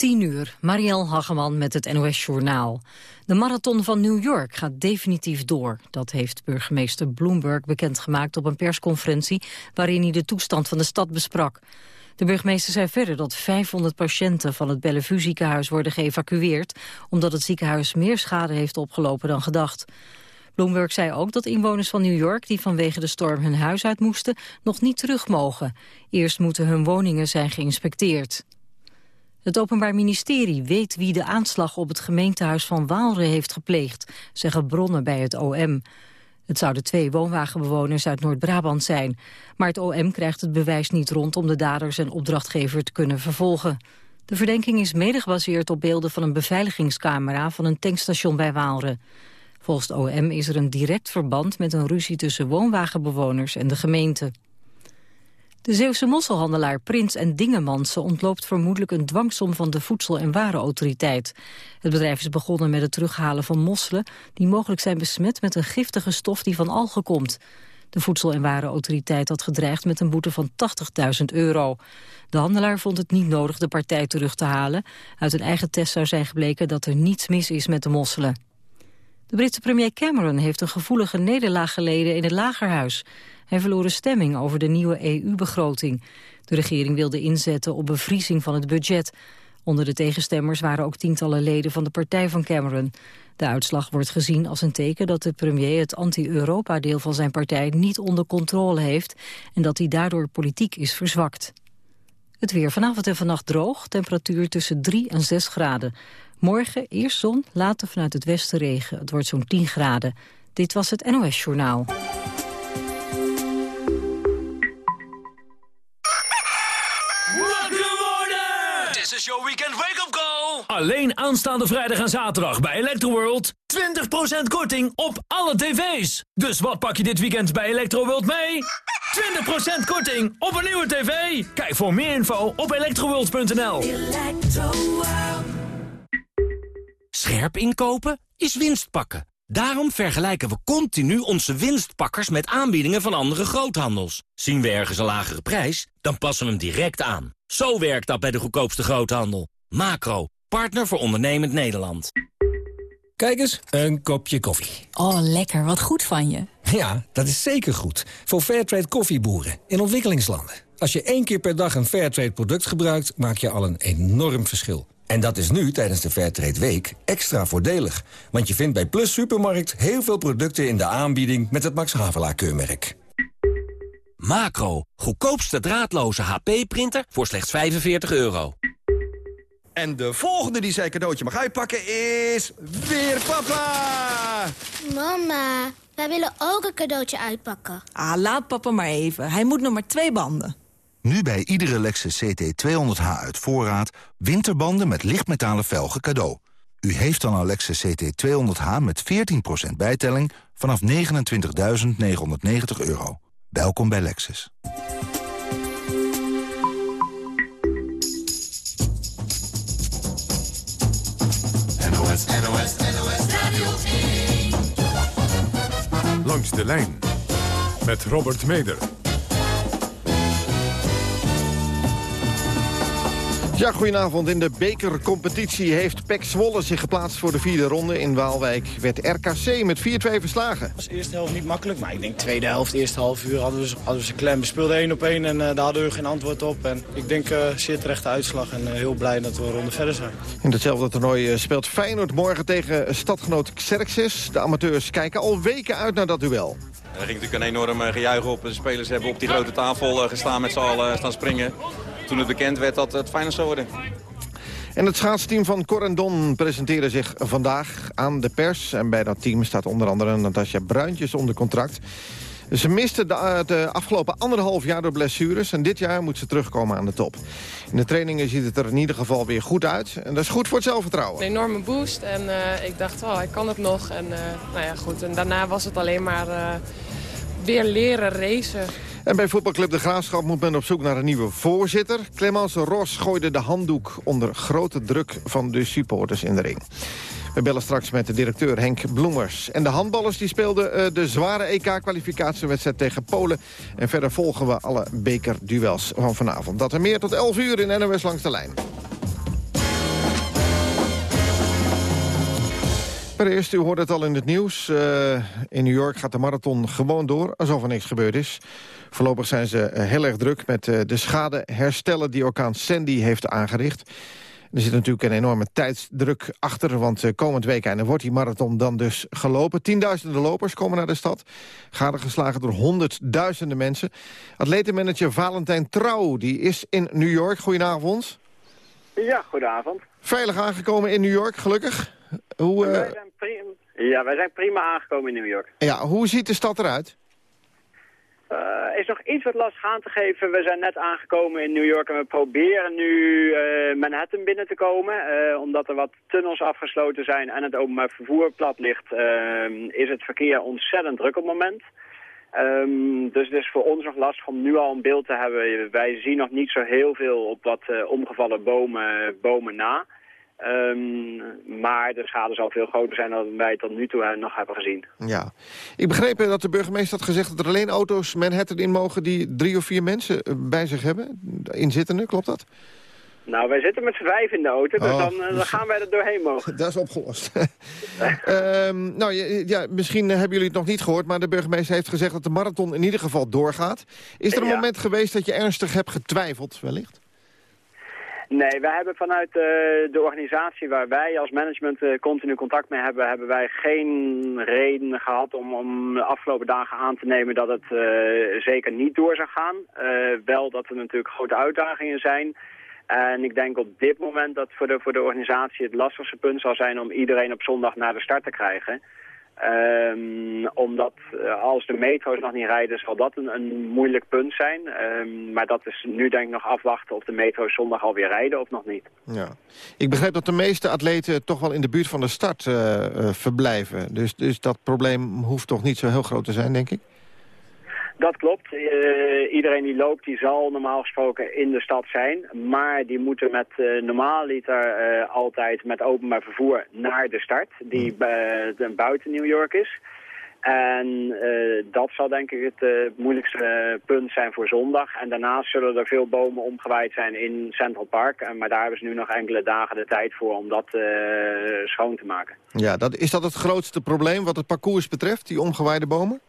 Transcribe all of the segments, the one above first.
10 uur, Marielle Hageman met het NOS Journaal. De marathon van New York gaat definitief door. Dat heeft burgemeester Bloomberg bekendgemaakt op een persconferentie... waarin hij de toestand van de stad besprak. De burgemeester zei verder dat 500 patiënten van het Bellevue ziekenhuis worden geëvacueerd... omdat het ziekenhuis meer schade heeft opgelopen dan gedacht. Bloomberg zei ook dat inwoners van New York die vanwege de storm hun huis uit moesten nog niet terug mogen. Eerst moeten hun woningen zijn geïnspecteerd. Het Openbaar Ministerie weet wie de aanslag op het gemeentehuis van Waalre heeft gepleegd, zeggen bronnen bij het OM. Het zouden twee woonwagenbewoners uit Noord-Brabant zijn. Maar het OM krijgt het bewijs niet rond om de daders en opdrachtgever te kunnen vervolgen. De verdenking is mede gebaseerd op beelden van een beveiligingscamera van een tankstation bij Waalre. Volgens het OM is er een direct verband met een ruzie tussen woonwagenbewoners en de gemeente. De Zeeuwse mosselhandelaar Prins en Dingemansen ontloopt vermoedelijk een dwangsom van de Voedsel- en Warenautoriteit. Het bedrijf is begonnen met het terughalen van mosselen die mogelijk zijn besmet met een giftige stof die van algen komt. De Voedsel- en Warenautoriteit had gedreigd met een boete van 80.000 euro. De handelaar vond het niet nodig de partij terug te halen. Uit een eigen test zou zijn gebleken dat er niets mis is met de mosselen. De Britse premier Cameron heeft een gevoelige nederlaag geleden in het lagerhuis. Hij verloor een stemming over de nieuwe EU-begroting. De regering wilde inzetten op bevriezing van het budget. Onder de tegenstemmers waren ook tientallen leden van de partij van Cameron. De uitslag wordt gezien als een teken dat de premier het anti-Europa-deel van zijn partij niet onder controle heeft en dat hij daardoor politiek is verzwakt. Het weer vanavond en vannacht droog, temperatuur tussen 3 en 6 graden. Morgen eerst zon, later vanuit het westen regen. Het wordt zo'n 10 graden. Dit was het NOS Journaal. This is your weekend wake-up call. Alleen aanstaande vrijdag en zaterdag bij Electroworld. 20% korting op alle tv's. Dus wat pak je dit weekend bij Electroworld mee? 20% korting op een nieuwe tv. Kijk voor meer info op electroworld.nl. Scherp inkopen is winst pakken. Daarom vergelijken we continu onze winstpakkers met aanbiedingen van andere groothandels. Zien we ergens een lagere prijs, dan passen we hem direct aan. Zo werkt dat bij de goedkoopste groothandel. Macro, partner voor ondernemend Nederland. Kijk eens, een kopje koffie. Oh, lekker. Wat goed van je. Ja, dat is zeker goed. Voor Fairtrade koffieboeren in ontwikkelingslanden. Als je één keer per dag een Fairtrade product gebruikt, maak je al een enorm verschil. En dat is nu, tijdens de Fairtrade Week, extra voordelig. Want je vindt bij Plus Supermarkt heel veel producten in de aanbieding met het Max Havelaar keurmerk. Macro, goedkoopste draadloze HP-printer voor slechts 45 euro. En de volgende die zijn cadeautje mag uitpakken is... weer papa! Mama, wij willen ook een cadeautje uitpakken. Ah, laat papa maar even. Hij moet nog maar twee banden. Nu bij iedere Lexus CT200H uit voorraad... winterbanden met lichtmetalen velgen cadeau. U heeft dan een Lexus CT200H met 14% bijtelling... vanaf 29.990 euro. Welkom bij Lexus. NOS, NOS, NOS Radio 1. Langs de lijn met Robert Meder. Ja, goedenavond. In de bekercompetitie heeft PEC Zwolle zich geplaatst voor de vierde ronde. In Waalwijk werd RKC met 4-2 verslagen. Het was de eerste helft niet makkelijk, maar ik denk tweede helft, eerste half uur hadden we, hadden we ze klem. We speelden één op één en uh, daar hadden we geen antwoord op. En ik denk uh, zeer terechte uitslag en uh, heel blij dat we een ronde verder zijn. In hetzelfde toernooi speelt Feyenoord morgen tegen stadgenoot Xerxes. De amateurs kijken al weken uit naar dat duel. Er ging natuurlijk een enorm gejuich op. De spelers hebben op die grote tafel gestaan met z'n allen staan springen toen het bekend werd dat het Feyenoord zou worden. En het schaatsteam van Corendon presenteerde zich vandaag aan de pers. En bij dat team staat onder andere Natasja Bruintjes onder contract. Ze miste de, de, afgelopen anderhalf jaar door blessures... en dit jaar moet ze terugkomen aan de top. In de trainingen ziet het er in ieder geval weer goed uit. En dat is goed voor het zelfvertrouwen. Een enorme boost en uh, ik dacht, oh, ik kan het nog. En, uh, nou ja, goed. en daarna was het alleen maar uh, weer leren racen. En bij voetbalclub De Graafschap moet men op zoek naar een nieuwe voorzitter. Clemens Ros gooide de handdoek onder grote druk van de supporters in de ring. We bellen straks met de directeur Henk Bloemers. En de handballers die speelden eh, de zware EK-kwalificatiewedstrijd tegen Polen. En verder volgen we alle bekerduels van vanavond. Dat en meer tot 11 uur in NOS Langs de Lijn. Maar eerst, u hoort het al in het nieuws. Eh, in New York gaat de marathon gewoon door, alsof er niks gebeurd is. Voorlopig zijn ze eh, heel erg druk met uh, de schade herstellen... die orkaan Sandy heeft aangericht. Er zit natuurlijk een enorme tijdsdruk achter... want komend weekend wordt die marathon dan dus gelopen. Tienduizenden lopers komen naar de stad. geslagen door honderdduizenden mensen. Atletenmanager Valentijn Trouw die is in New York. Goedenavond. Ja, goedenavond. Veilig aangekomen in New York, gelukkig. Hoe, wij eh, zijn prima, ja, wij zijn prima aangekomen in New York. Ja, hoe ziet de stad eruit? Is nog iets wat lastig aan te geven. We zijn net aangekomen in New York en we proberen nu uh, Manhattan binnen te komen. Uh, omdat er wat tunnels afgesloten zijn en het openbaar vervoer plat ligt, is het verkeer ontzettend druk op het moment. Um, dus het is voor ons nog lastig om nu al een beeld te hebben. Wij zien nog niet zo heel veel op wat omgevallen bomen, bomen na. Um, maar de schade zal veel groter zijn dan wij tot nu toe nog hebben gezien. Ja. Ik begreep dat de burgemeester had gezegd dat er alleen auto's Manhattan in mogen... die drie of vier mensen eh, bij zich hebben, inzittenden, klopt dat? Nou, wij zitten met z'n vijf in de auto, dus oh. dan, eh, dan, gaan wij er doorheen mogen. Dat is opgelost. um, nou, ja, misschien hebben jullie het nog niet gehoord... maar de burgemeester heeft gezegd dat de marathon in ieder geval doorgaat. Is er een moment geweest dat je ernstig hebt getwijfeld, wellicht? Nee, wij hebben vanuit uh, de organisatie waar wij als management uh, continu contact mee hebben, hebben wij geen reden gehad om, om de afgelopen dagen aan te nemen dat het uh, zeker niet door zou gaan. wel dat er natuurlijk grote uitdagingen zijn. En ik denk op dit moment dat voor de, voor de organisatie het lastigste punt zal zijn om iedereen op zondag naar de start te krijgen. Um, omdat uh, als de metro's nog niet rijden, zal dat een, een moeilijk punt zijn. Um, maar dat is nu denk ik nog afwachten of de metro's zondag alweer rijden of nog niet. Ja. Ik begrijp dat de meeste atleten toch wel in de buurt van de start uh, uh, verblijven. Dus, dus dat probleem hoeft toch niet zo heel groot te zijn, denk ik? Dat klopt. Uh, iedereen die loopt, die zal normaal gesproken in de stad zijn. Maar die moeten met uh, normaal liter uh, altijd met openbaar vervoer naar de start. Die hmm. buiten New York is. En dat zal denk ik het moeilijkste punt zijn voor zondag. En daarnaast zullen er veel bomen omgewaaid zijn in Central Park. maar daar hebben ze nu nog enkele dagen de tijd voor om dat schoon te maken. Ja, dat, is dat het grootste probleem wat het parcours betreft, die omgewaaide bomen?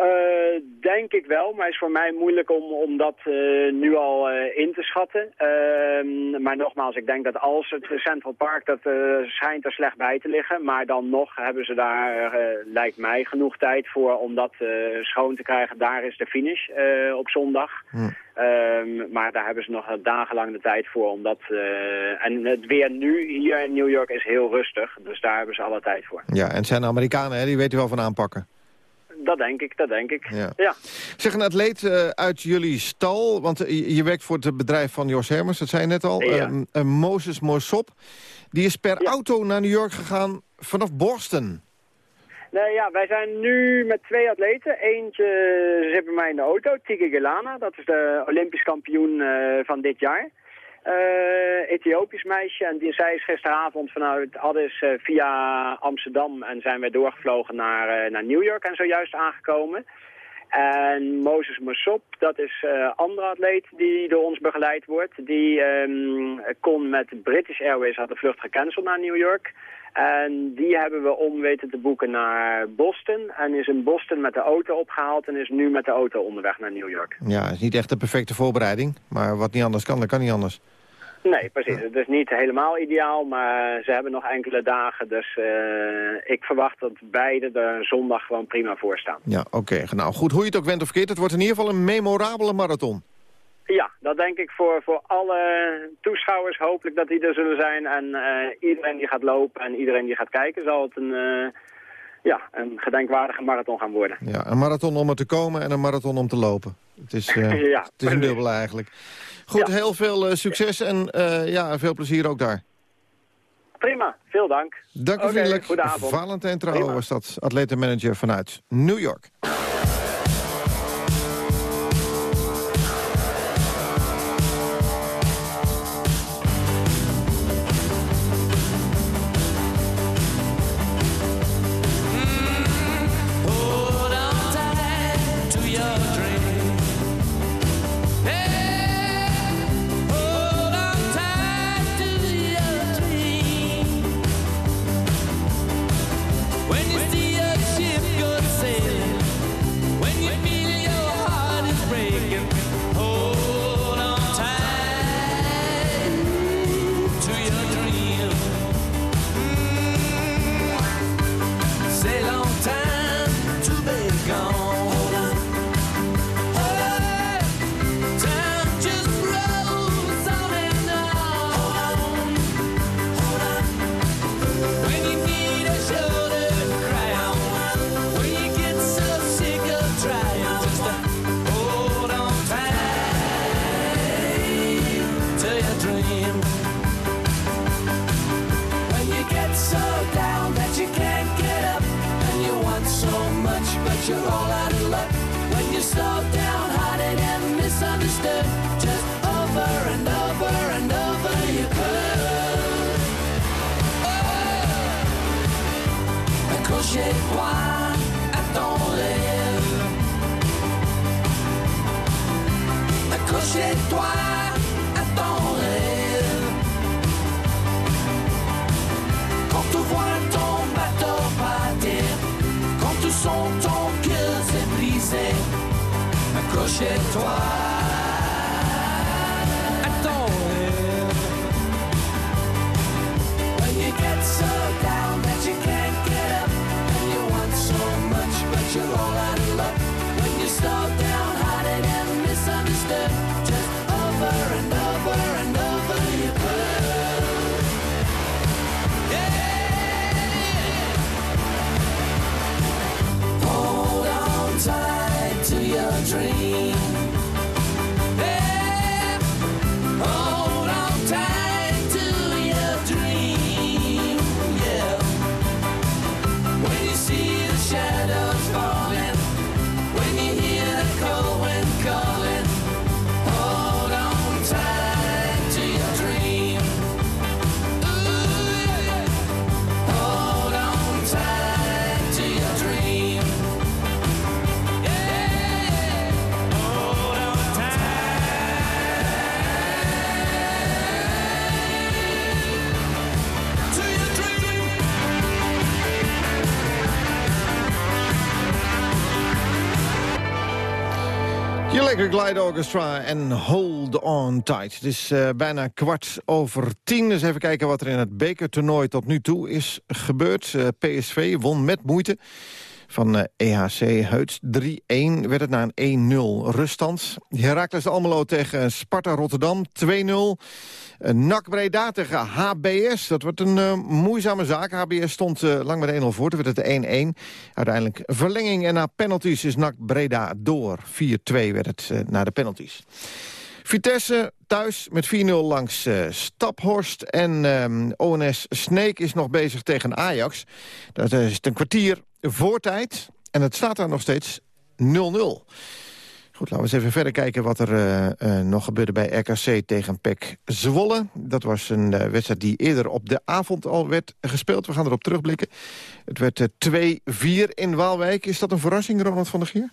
Uh, denk ik wel, maar het is voor mij moeilijk om, om dat uh, nu al uh, in te schatten. Ehm, maar nogmaals, ik denk dat als het Central Park, dat schijnt er slecht bij te liggen. Maar dan nog hebben ze daar, lijkt mij, genoeg tijd voor om dat schoon te krijgen. Daar is de finish op zondag. Hm. Um, maar daar hebben ze nog dagenlang de tijd voor. Omdat, en het weer nu hier in New York is heel rustig, dus daar hebben ze alle tijd voor. Ja, en het zijn Amerikanen, hè? die weten wel van aanpakken. Dat denk ik, dat denk ik. Ja. Zeg, een atleet uh, uit jullie stal, want uh, je werkt voor het bedrijf van Jos Hermers, dat zei je net al. Ja. Uh, Moses Morsop, die is per auto naar New York gegaan vanaf Boston. Nee, ja, wij zijn nu met twee atleten. Eentje zit bij mij in de auto, Tige Gelana. Dat is de Olympisch kampioen van dit jaar uh, Ethiopisch meisje. En die, zij is gisteravond vanuit Addis uh, via Amsterdam en zijn we doorgevlogen naar, uh, naar New York en zojuist aangekomen. En Moses Masop, dat is een andere atleet die door ons begeleid wordt. Die um, kon met British Airways, had de vlucht gecanceld naar New York. En die hebben we om weten te boeken naar Boston. En is in Boston met de auto opgehaald en is nu met de auto onderweg naar New York. Ja, het is niet echt de perfecte voorbereiding. Maar wat niet anders kan, dat kan niet anders. Nee, precies. Het is niet helemaal ideaal, maar ze hebben nog enkele dagen. Dus uh, ik verwacht dat beide er zondag gewoon prima voor staan. Ja, oké. Nou, goed, hoe je het ook went of keert, het wordt in ieder geval een memorabele marathon. Ja, dat denk ik voor, voor alle toeschouwers hopelijk dat die er zullen zijn. En uh, iedereen die gaat lopen en iedereen die gaat kijken zal het een, uh, ja, een gedenkwaardige marathon gaan worden. Ja, een marathon om er te komen en een marathon om te lopen. Het is, uh, ja, het is een dubbel eigenlijk. Goed, heel veel succes en ja, veel plezier ook daar. Prima, veel dank. Dank u okay, vriendelijk. Goedenavond. Valentijn Trouw was dat, atletenmanager vanuit New York. Accrochez-toi. Attends-les. Electric Light Orchestra en Hold On Tight. Het is eh, bijna kwart over tien. Dus even kijken wat er in het bekertoernooi tot nu toe is gebeurd. Eh, PSV won met moeite van eh, EHC Heuts. 3-1 werd het na een 1-0 ruststand. Heracles Almelo tegen Sparta Rotterdam 2-0. Uh, NAC Breda tegen HBS. Dat wordt een eh, moeizame zaak. HBS stond eh, lang met 1-0 voor. Toen werd het 1-1. Uiteindelijk verlenging en na penalties is NAC Breda door. 4-2 werd het eh, na de penalties. Vitesse thuis met 4-0 langs eh, Staphorst. En ehm, ONS Sneek is nog bezig tegen Ajax. Dat is een kwartier voor tijd. En het staat daar nog steeds 0-0. Laten we eens even verder kijken wat er eh, eh, nog gebeurde bij RKC tegen PEC Zwolle. Dat was een eh, wedstrijd die eerder op de avond al werd gespeeld. We gaan erop terugblikken. Het werd eh, 2-4 in Waalwijk. Is dat een verrassing, Ronald van der Gier?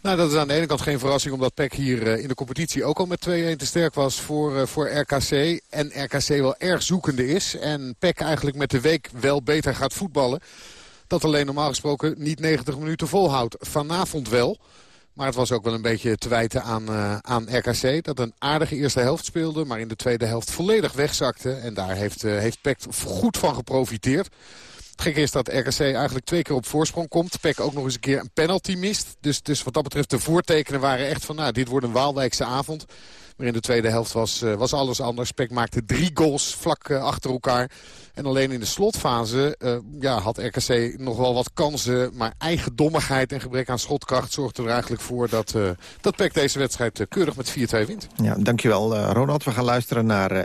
Nou, dat is aan de ene kant geen verrassing... omdat PEC hier in de competitie ook al met 2-1 te sterk was voor, voor RKC. En RKC wel erg zoekende is. En PEC eigenlijk met de week wel beter gaat voetballen. Dat alleen normaal gesproken niet 90 minuten volhoudt. Vanavond wel. Maar het was ook wel een beetje te wijten aan, eh, aan RKC. Dat een aardige eerste helft speelde. Maar in de tweede helft volledig wegzakte. En daar heeft, eh, heeft PEC goed van geprofiteerd. Het gekke is dat RKC eigenlijk twee keer op voorsprong komt. PEC ook nog eens een keer een penalty mist. Dus, dus wat dat betreft de voortekenen waren echt van... nou, dit wordt een Waalwijkse avond. Maar in de tweede helft was, eh, was alles anders. PEC maakte drie goals vlak eh, achter elkaar. En alleen in de slotfase eh, ja, had RKC nog wel wat kansen. Maar eigendommigheid en gebrek aan schotkracht zorgde er eigenlijk voor... dat, eh, dat PEC deze wedstrijd keurig met 4-2 wint. Ja, dankjewel eh, Ronald. We gaan luisteren naar eh,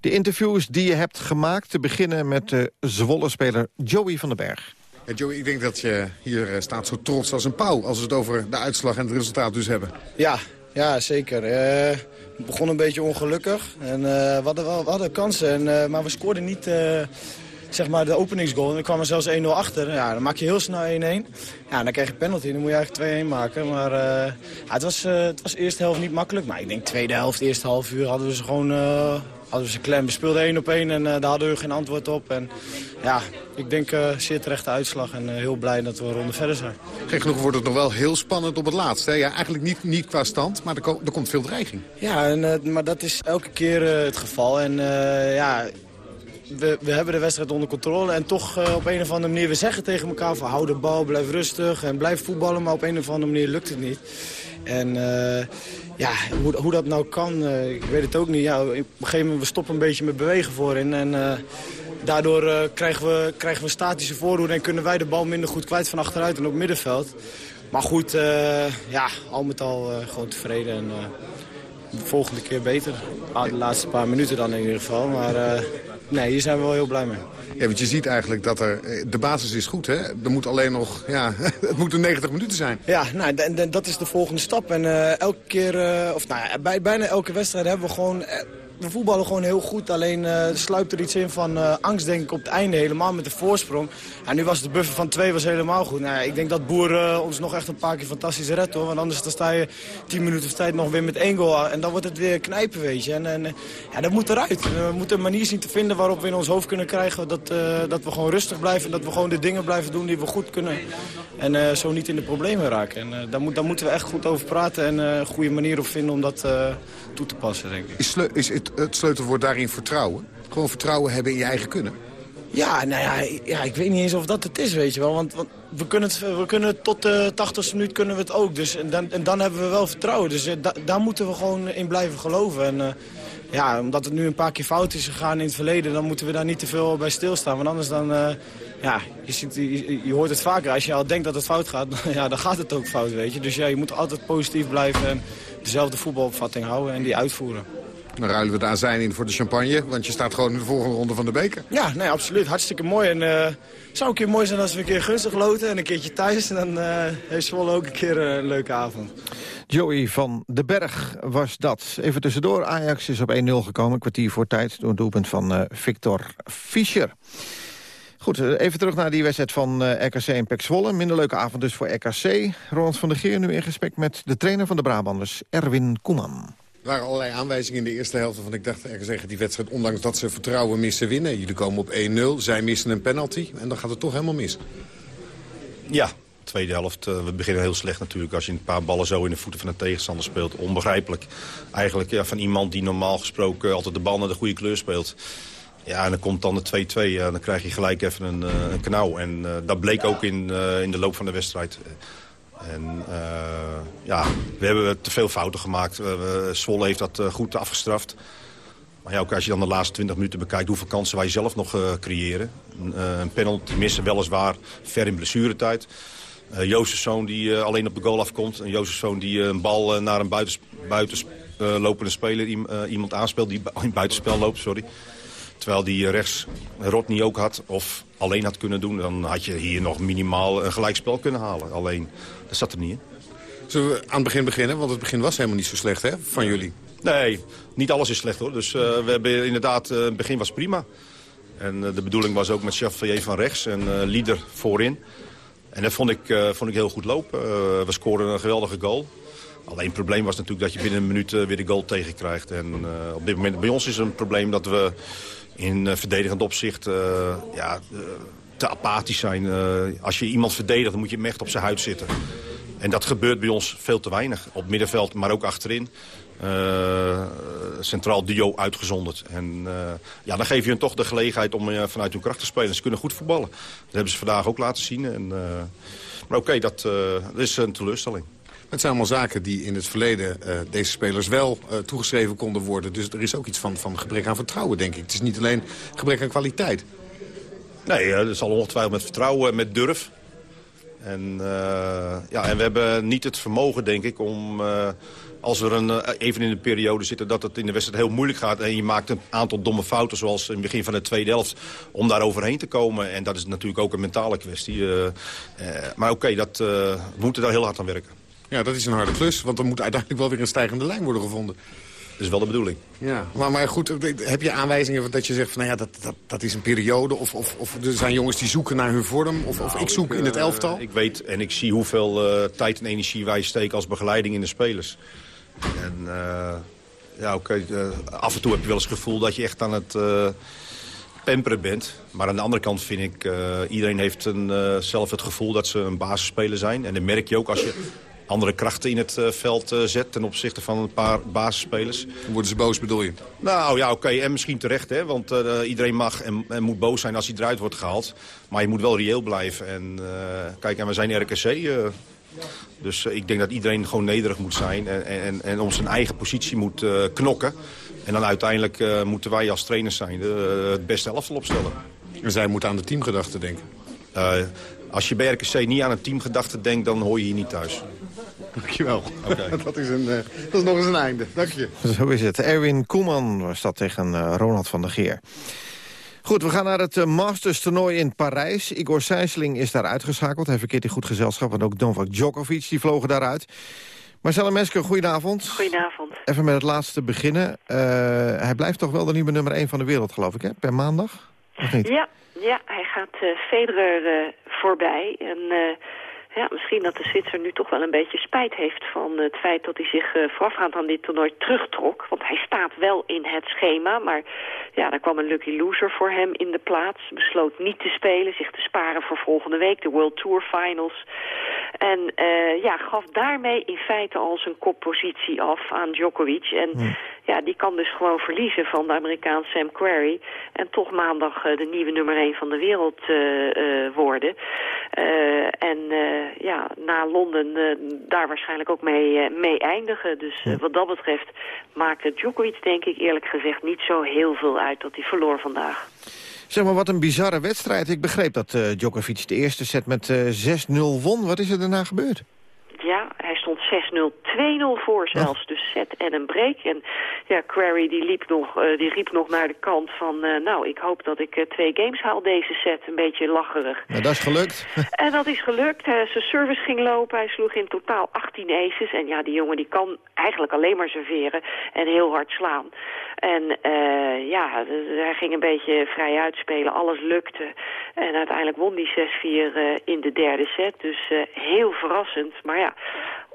de interviews die je hebt gemaakt. Te beginnen met de Zwolle-speler Joey van den Berg. Ja, Joey, ik denk dat je hier staat zo trots als een pauw... als we het over de uitslag en het resultaat dus hebben. Ja, ja zeker. Eh, het begon een beetje ongelukkig. En, eh, we, hadden we hadden kansen, en, eh, maar we scoorden niet zeg maar de openingsgoal. En we kwamen zelfs 1-0 achter. Ja, dan maak je heel snel 1-1. Ja, dan krijg je penalty. Dan moet je eigenlijk 2-1 maken. Maar eh, ja, het, was, eh, het was de eerste helft niet makkelijk. Maar ik denk tweede helft, eerste half uur hadden we ze gewoon... eh, hadden we ze klem. We speelden één op één en daar hadden we geen antwoord op. En ja, ik denk eh, zeer terechte uitslag en heel blij dat we een ronde verder zijn. Gek genoeg wordt het nog wel heel spannend op het laatst. Hè? Ja, eigenlijk niet, niet qua stand, maar er, ko- er komt veel dreiging. Ja, en, maar dat is elke keer het geval. En ja, we, we hebben de wedstrijd onder controle. En toch eh, op een of andere manier, we zeggen tegen elkaar van hou de bal, blijf rustig en blijf voetballen. Maar op een of andere manier lukt het niet. En eh, ja, hoe, hoe dat nou kan, eh, ik weet het ook niet. Ja, op een gegeven moment, we stoppen een beetje met bewegen voorin. En daardoor krijgen, we, krijgen we statische voorhoede en kunnen wij de bal minder goed kwijt van achteruit en op middenveld. Maar goed, ja, al met al gewoon tevreden. En, de volgende keer beter. Ah, de laatste paar minuten dan in ieder geval. Maar nee, hier zijn we wel heel blij mee. Ja, want je ziet eigenlijk dat er... eh, De basis is goed, hè? Er moet alleen nog... Ja, het moeten 90 minuten zijn. Ja, nou, dat is de volgende stap. En eh, elke keer, eh, of nou ja, bij bijna elke wedstrijd hebben we gewoon... we voetballen gewoon heel goed, alleen er sluipt er iets in van eh, angst denk ik op het einde helemaal met de voorsprong. Ja, nu was de buffer van twee was helemaal goed. Nou, ik denk dat Boer eh, ons nog echt een paar keer fantastisch redt hoor. Want anders dan sta je tien minuten voor tijd nog weer met één goal en dan wordt het weer knijpen weet je. En, en ja, dat moet eruit. We moeten een manier zien te vinden waarop we in ons hoofd kunnen krijgen dat, dat we gewoon rustig blijven. En dat we gewoon de dingen blijven doen die we goed kunnen. En zo niet in de problemen raken. En daar, moet, moeten we echt goed over praten en een goede manier op vinden om dat toe te passen denk ik. Is, is het sleutelwoord daarin vertrouwen? Gewoon vertrouwen hebben in je eigen kunnen? Ja, nou ja, ja, ik weet niet eens of dat het is, weet je wel. Want, want we kunnen het, we kunnen tot de 80ste minuut kunnen we het ook. Dus, en, dan, en dan hebben we wel vertrouwen. Dus eh, da- daar moeten we gewoon in blijven geloven. En eh, ja, omdat het nu een paar keer fout is gegaan in het verleden... dan moeten we daar niet te veel bij stilstaan. Want anders dan... eh, ja, je, ziet, je, hoort het vaker. Als je al denkt dat het fout gaat, ja, dan gaat het ook fout, weet je. Dus ja, je moet altijd positief blijven en dezelfde voetbalopvatting houden en die uitvoeren. Dan ruilen we de azijn in voor de champagne, want je staat gewoon in de volgende ronde van de beker. Ja, nee, absoluut. Hartstikke mooi. En eh, het zou een keer mooi zijn als we een keer gunstig loten en een keertje thuis. En dan eh, heeft Zwolle ook een keer eh, een leuke avond. Joey van den Berg was dat. Even tussendoor, Ajax is op 1-0 gekomen, kwartier voor tijd... door een doelpunt van eh, Victor Fischer. Goed, eh, even terug naar die wedstrijd van eh, RKC en PEC Zwolle. Minder leuke avond dus voor RKC. Roland van der Geer nu in gesprek met de trainer van de Brabanders, Erwin Koeman. Er waren allerlei aanwijzingen in de eerste helft van ik dacht ergens zeggen die wedstrijd, ondanks dat ze vertrouwen missen winnen. Jullie komen op 1-0, zij missen een penalty en dan gaat het toch helemaal mis. Ja, tweede helft. eh, we beginnen heel slecht natuurlijk als je een paar ballen zo in de voeten van een tegenstander speelt. Onbegrijpelijk. Eigenlijk ja, van iemand die normaal gesproken altijd de bal naar de goede kleur speelt. Ja, en dan komt dan de 2-2. Ja, dan krijg je gelijk even een, eh, een knauw. En eh, dat bleek ook in, in de loop van de wedstrijd. En eh, ja, we hebben te veel fouten gemaakt. Zwolle heeft dat eh, goed afgestraft. Maar ja, ook als je dan de laatste 20 minuten bekijkt... hoeveel kansen wij zelf nog eh, creëren. Een, een penalty missen weliswaar ver in blessuretijd. Uh, Jozefzoon die alleen op de goal afkomt. En Jozefzoon die een bal naar een buitens, lopende speler... iem- iemand aanspeelt die in buitenspel loopt, sorry. Terwijl die rechts Rodney ook had of alleen had kunnen doen... dan had je hier nog minimaal een gelijkspel kunnen halen. Alleen, dat zat er niet in. Zullen we aan het begin beginnen? Want het begin was helemaal niet zo slecht hè, van jullie. Nee, niet alles is slecht hoor. Dus eh, we hebben inderdaad, eh, het begin was prima. En eh, de bedoeling was ook met Chevalier van rechts en Lieder voorin. En dat vond ik, vond ik heel goed lopen. We scoren een geweldige goal. Alleen het probleem was natuurlijk dat je binnen een minuut weer de goal tegenkrijgt. En op dit moment bij ons is een probleem dat we in eh, verdedigend opzicht eh, ja, eh, te apathisch zijn. Als je iemand verdedigt, dan moet je hem echt op zijn huid zitten. En dat gebeurt bij ons veel te weinig. Op middenveld, maar ook achterin. Eh, centraal duo uitgezonderd. En ja, dan geef je hen toch de gelegenheid om vanuit hun kracht te spelen. Ze kunnen goed voetballen. Dat hebben ze vandaag ook laten zien. En, maar oké, dat, dat is een teleurstelling. Het zijn allemaal zaken die in het verleden eh, deze spelers wel eh, toegeschreven konden worden. Dus er is ook iets van, van gebrek aan vertrouwen, denk ik. Het is niet alleen gebrek aan kwaliteit. Nee, eh, dat zal ongetwijfeld met vertrouwen, met durf. En, ja, en we hebben niet het vermogen, denk ik, om... als we een, eh, even in een periode zitten dat het in de wedstrijd heel moeilijk gaat... en je maakt een aantal domme fouten, zoals in het begin van de tweede helft... om daar overheen te komen. En dat is natuurlijk ook een mentale kwestie. maar oké, dat we moeten daar heel hard aan werken. Ja, dat is een harde klus, want er moet uiteindelijk wel weer een stijgende lijn worden gevonden. Dat is wel de bedoeling. Ja. Maar, maar goed, heb je aanwijzingen dat je zegt van nou ja, dat, dat, dat is een periode? Of, of, of er zijn jongens die zoeken naar hun vorm? Of, of ik zoek in het eh, elftal? ik weet en ik zie hoeveel eh, tijd en energie wij steken als begeleiding in de spelers. En eh, ja, oké, af en toe heb je wel eens het gevoel dat je echt aan het pamperen bent. Maar aan de andere kant vind ik, iedereen heeft een, zelf het gevoel dat ze een basisspeler zijn. En dat merk je ook als je andere krachten in het eh, veld eh, zet ten opzichte van een paar basisspelers. Dan worden ze boos, bedoel je? Nou ja, oké, en misschien terecht, hè, want eh, iedereen mag en, en moet boos zijn als hij eruit wordt gehaald. Maar je moet wel reëel blijven. En kijk, en we zijn RKC, dus ik denk dat iedereen gewoon nederig moet zijn en, en, en om zijn eigen positie moet knokken. En dan uiteindelijk moeten wij als trainers zijn het beste elftal opstellen. En zij moeten aan de teamgedachte denken. Als je bij RKC niet aan een teamgedachte denkt, dan hoor je hier niet thuis. Dankjewel. dat, is een, eh, dat is nog eens een einde. Dank je. Zo is het. Erwin Koeman was dat tegen eh, Ronald van der Geer. Goed, we gaan naar het eh, Masters toernooi in Parijs. Igor Sijsling is daar uitgeschakeld. Hij verkeert in goed gezelschap. En ook Novak Djokovic, die vlogen daaruit. Marcella Mesker, goedenavond. Goedenavond. Even met het laatste beginnen. Eh, hij blijft toch wel de nieuwe nummer 1 van de wereld, geloof ik, hè? Per maandag? Ja, ja, hij gaat eh, Federer eh, voorbij. En eh, ja, misschien dat de Zwitser nu toch wel een beetje spijt heeft van het feit dat hij zich voorafgaand aan dit toernooi terugtrok. Want hij staat wel in het schema, maar ja, daar kwam een lucky loser voor hem in de plaats. Besloot niet te spelen, zich te sparen voor volgende week, de World Tour Finals. En eh, ja, gaf daarmee in feite al zijn koppositie af aan Djokovic. En ja, die kan dus gewoon verliezen van de Amerikaan Sam Querrey. En toch maandag eh, de nieuwe nummer 1 van de wereld eh, worden. En ja, na Londen daar waarschijnlijk ook mee, mee eindigen. Dus eh, wat dat betreft maakt het Djokovic denk ik eerlijk gezegd niet zo heel veel uit dat hij verloor vandaag. Zeg maar, wat een bizarre wedstrijd. Ik begreep dat eh, Djokovic de eerste set met eh 6-0 won. Wat is er daarna gebeurd? Ja, 6-0, 2-0 voor zelfs. Dus set en een break. En ja, Query die, liep nog, eh, die riep nog naar de kant van... eh, nou, ik hoop dat ik eh, twee games haal deze set. Een beetje lacherig. Nou, dat is gelukt. En dat is gelukt. Zijn service ging lopen. Hij sloeg in totaal 18 aces. En ja, die jongen die kan eigenlijk alleen maar serveren en heel hard slaan. En ja, hij ging een beetje vrij uitspelen. Alles lukte. En uiteindelijk won die 6-4 eh, in de derde set. Dus heel verrassend. Maar ja,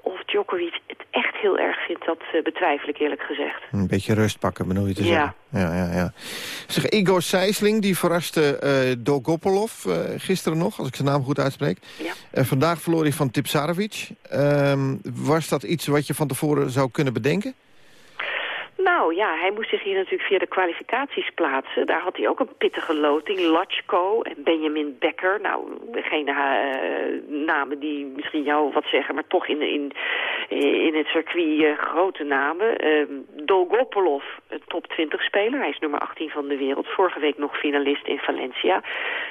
of Djokovic het echt heel erg vindt, dat eh, betwijfel ik eerlijk gezegd. Een beetje rust pakken, bedoel je te Ja. zeggen? Ja, ja, ja. Zeg, Igor Sijsling, die verraste eh Dolgopolov eh, gisteren nog, als ik zijn naam goed uitspreek. Ja. En vandaag verloor hij van Tipsarevic. Ehm, was dat iets wat je van tevoren zou kunnen bedenken? Nou ja, hij moest zich hier natuurlijk via de kwalificaties plaatsen. Daar had hij ook een pittige loting. Lachko en Benjamin Becker. Nou, geen eh, namen die misschien jou wat zeggen, maar toch in, in, in het circuit eh, grote namen. Ehm Dolgopolov, een top 20 speler. Hij is nummer 18 van de wereld. Vorige week nog finalist in Valencia.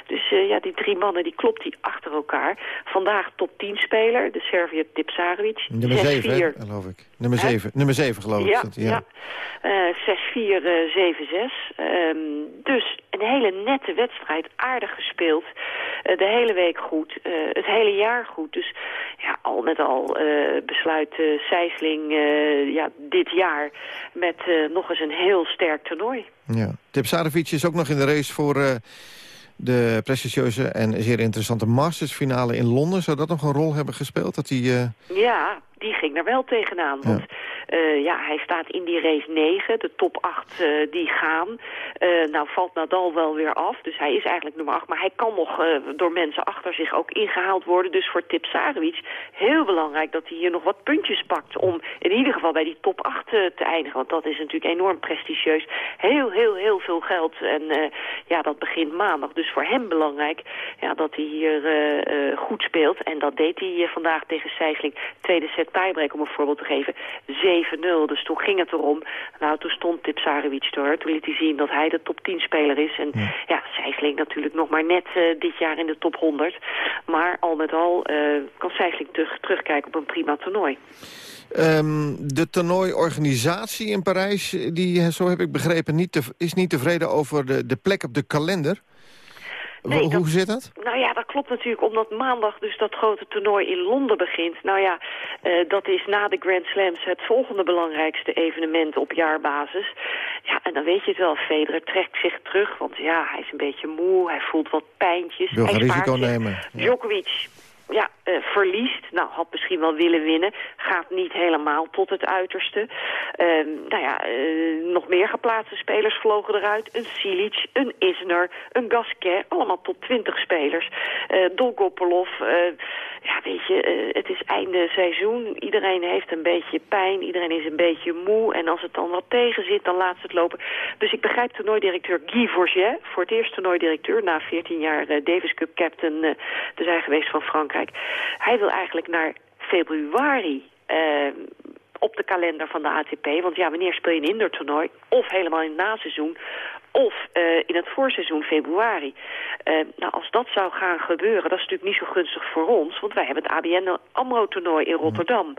Dus eh, ja, die drie mannen, die klopt hij achter elkaar. Vandaag top 10 speler, de Serviër Tipsarevic. Nummer 7, 6-4. hè, geloof ik. Nummer Hè? 7, nummer 7 geloof ik. Ja, dat- ja. Eh, 6-4, eh, 7-6. Ehm, dus een hele nette wedstrijd, aardig gespeeld. Eh, de hele week goed, eh, het hele jaar goed. Dus ja, al met al eh, besluit Sijsling ja, dit jaar met nog eens een heel sterk toernooi. Ja. Tipsarevic is ook nog in de race voor de prestigieuze en zeer interessante Masters-finale in Londen. Zou dat nog een rol hebben gespeeld? Dat hij, Ja, die ging er wel tegenaan. Want ja, hij staat in die race 9. De top 8 eh, die gaan. Eh, nou valt Nadal wel weer af. Dus hij is eigenlijk nummer 8. Maar hij kan nog eh, door mensen achter zich ook ingehaald worden. Dus voor Tipsarevic heel belangrijk dat hij hier nog wat puntjes pakt. Om in ieder geval bij die top 8 eh, te eindigen. Want dat is natuurlijk enorm prestigieus. Heel, heel, heel veel geld. En eh, ja, dat begint maandag. Dus voor hem belangrijk ja, dat hij hier eh, eh, goed speelt. En dat deed hij eh, vandaag tegen Sijsling. Tweede set tiebreak om een voorbeeld te geven. 7-0. Dus toen ging het erom. Nou, toen stond Tipsarevic door. Toen liet hij zien dat hij de top 10 speler is. En ja, Sijsling natuurlijk nog maar net eh, dit jaar in de top 100. Maar al met al eh, kan Sijsling terug, terugkijken op een prima toernooi. Ehm, de toernooiorganisatie in Parijs, die, eh, zo heb ik begrepen, niet te- is niet tevreden over de, de plek op de kalender. Nee, Hoe zit dat? Nou ja, dat klopt natuurlijk, omdat maandag dus dat grote toernooi in Londen begint. Nou ja, eh, dat is na de Grand Slams het volgende belangrijkste evenement op jaarbasis. Ja, en dan weet je het wel, Federer trekt zich terug, want ja, hij is een beetje moe, hij voelt wat pijntjes. Wil hij risico nemen. Ja. Djokovic, ja, eh, verliest. Nou, had misschien wel willen winnen. Gaat niet helemaal tot het uiterste. Ehm, nou ja, eh, nog meer geplaatste spelers vlogen eruit. Een Silic, een Isner, een Gasquet. Allemaal tot 20 spelers. Eh Dolgopolov. ja, weet je, het is einde seizoen. Iedereen heeft een beetje pijn. Iedereen is een beetje moe. En als het dan wat tegen zit, dan laat ze het lopen. Dus ik begrijp toernooidirecteur Guy Forget. Voor het eerst toernooidirecteur. Na 14 jaar Davis Cup captain te zijn geweest van Frankrijk. Hij wil eigenlijk naar februari... eh, op de kalender van de ATP. Want ja, wanneer speel je een indoor toernooi? Of helemaal in het naseizoen. Of eh, in het voorseizoen februari. Eh, nou, als dat zou gaan gebeuren, dat is natuurlijk niet zo gunstig voor ons. Want wij hebben het ABN AMRO-toernooi in Rotterdam.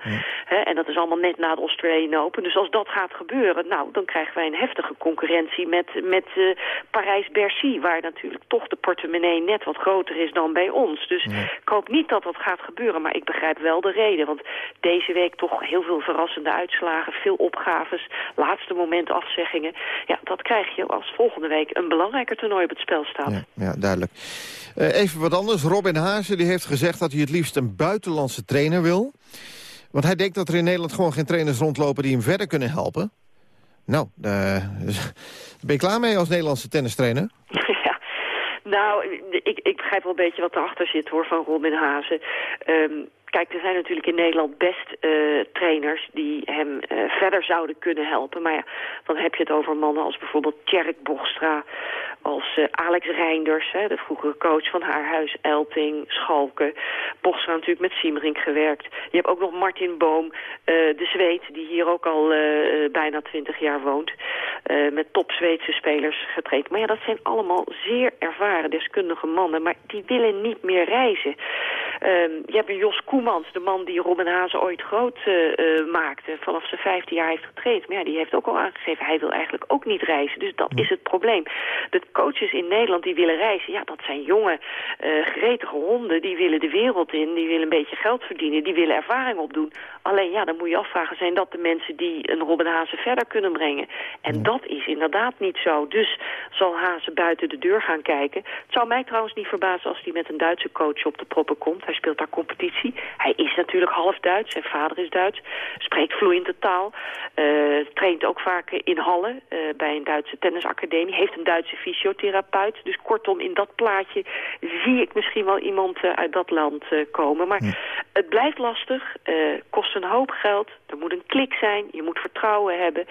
Hè, en dat is allemaal net na de Australian Open. Dus als dat gaat gebeuren, nou, dan krijgen wij een heftige concurrentie met, met eh, Parijs-Bercy. Waar natuurlijk toch de portemonnee net wat groter is dan bij ons. Dus ik hoop niet dat dat gaat gebeuren. Maar ik begrijp wel de reden. Want deze week toch heel veel verrassende uitslagen. Veel opgaves. Laatste moment afzeggingen. Ja, dat krijg je als volgende week een belangrijker toernooi op het spel staat. Ja, ja duidelijk. Eh, even wat anders. Robin Haase die heeft gezegd dat hij het liefst een buitenlandse trainer wil. Want hij denkt dat er in Nederland gewoon geen trainers rondlopen... die hem verder kunnen helpen. Nou, eh, ben je klaar mee als Nederlandse tennistrainer? ja. Nou, ik, ik begrijp wel een beetje wat erachter zit hoor van Robin Hazen. Ehm, kijk, er zijn natuurlijk in Nederland best uh, trainers die hem uh, verder zouden kunnen helpen. Maar ja, dan heb je het over mannen als bijvoorbeeld Tjerk Bogstra, als uh, Alex Reinders, hè, de vroegere coach van Haarhuis, Elting, Schalke. Bogstra natuurlijk met Siemering gewerkt. Je hebt ook nog Martin Boom, de Zweed, die hier ook al bijna twintig jaar woont. met top Zweedse spelers getraind. Maar ja, dat zijn allemaal zeer ervaren, deskundige mannen. Maar die willen niet meer reizen. Um, je hebt Jos Koemans, de man die Robin Hazen ooit groot maakte. Vanaf zijn 15 jaar heeft getraind. Maar ja, die heeft ook al aangegeven, hij wil eigenlijk ook niet reizen. Dus dat is het probleem. De coaches in Nederland die willen reizen, ja, dat zijn jonge, uh, gretige honden. Die willen de wereld in, die willen een beetje geld verdienen. Die willen ervaring opdoen. Alleen ja, dan moet je afvragen, zijn dat de mensen die een Robin Hazen verder kunnen brengen? En dat is inderdaad niet zo. Dus zal Hazen buiten de deur gaan kijken. Het zou mij trouwens niet verbazen als hij met een Duitse coach op de proppen komt. Hij speelt daar competitie. Hij is natuurlijk half Duits. Zijn vader is Duits. Spreekt vloeiende taal. Uh, traint ook vaak in Halle uh, bij een Duitse tennisacademie. Heeft een Duitse fysiotherapeut. Dus kortom, in dat plaatje zie ik misschien wel iemand uh, uit dat land komen. Maar ja. het blijft lastig. kost een hoop geld. Er moet een klik zijn. Je moet vertrouwen hebben.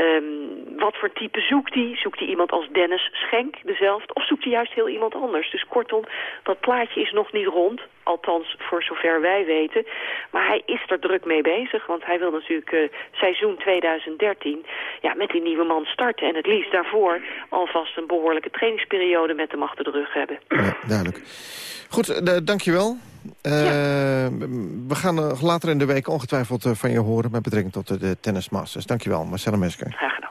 Um, wat voor type zoekt hij? Zoekt hij iemand als Dennis Schenk, dezelfde? Of zoekt hij juist heel iemand anders? Dus kortom, dat plaatje is nog niet rond. Althans, voor zover wij weten. Maar hij is er druk mee bezig. Want hij wil natuurlijk uh, seizoen 2013 ja, met die nieuwe man starten. En het liefst daarvoor alvast een behoorlijke trainingsperiode met hem achter de rug hebben. Ja, duidelijk. Goed, uh, dankjewel. Uh, ja. We gaan uh, later in de week ongetwijfeld van je horen... met betrekking tot de, de Tennis Masters. Dankjewel, Marcella Mesker. Graag gedaan.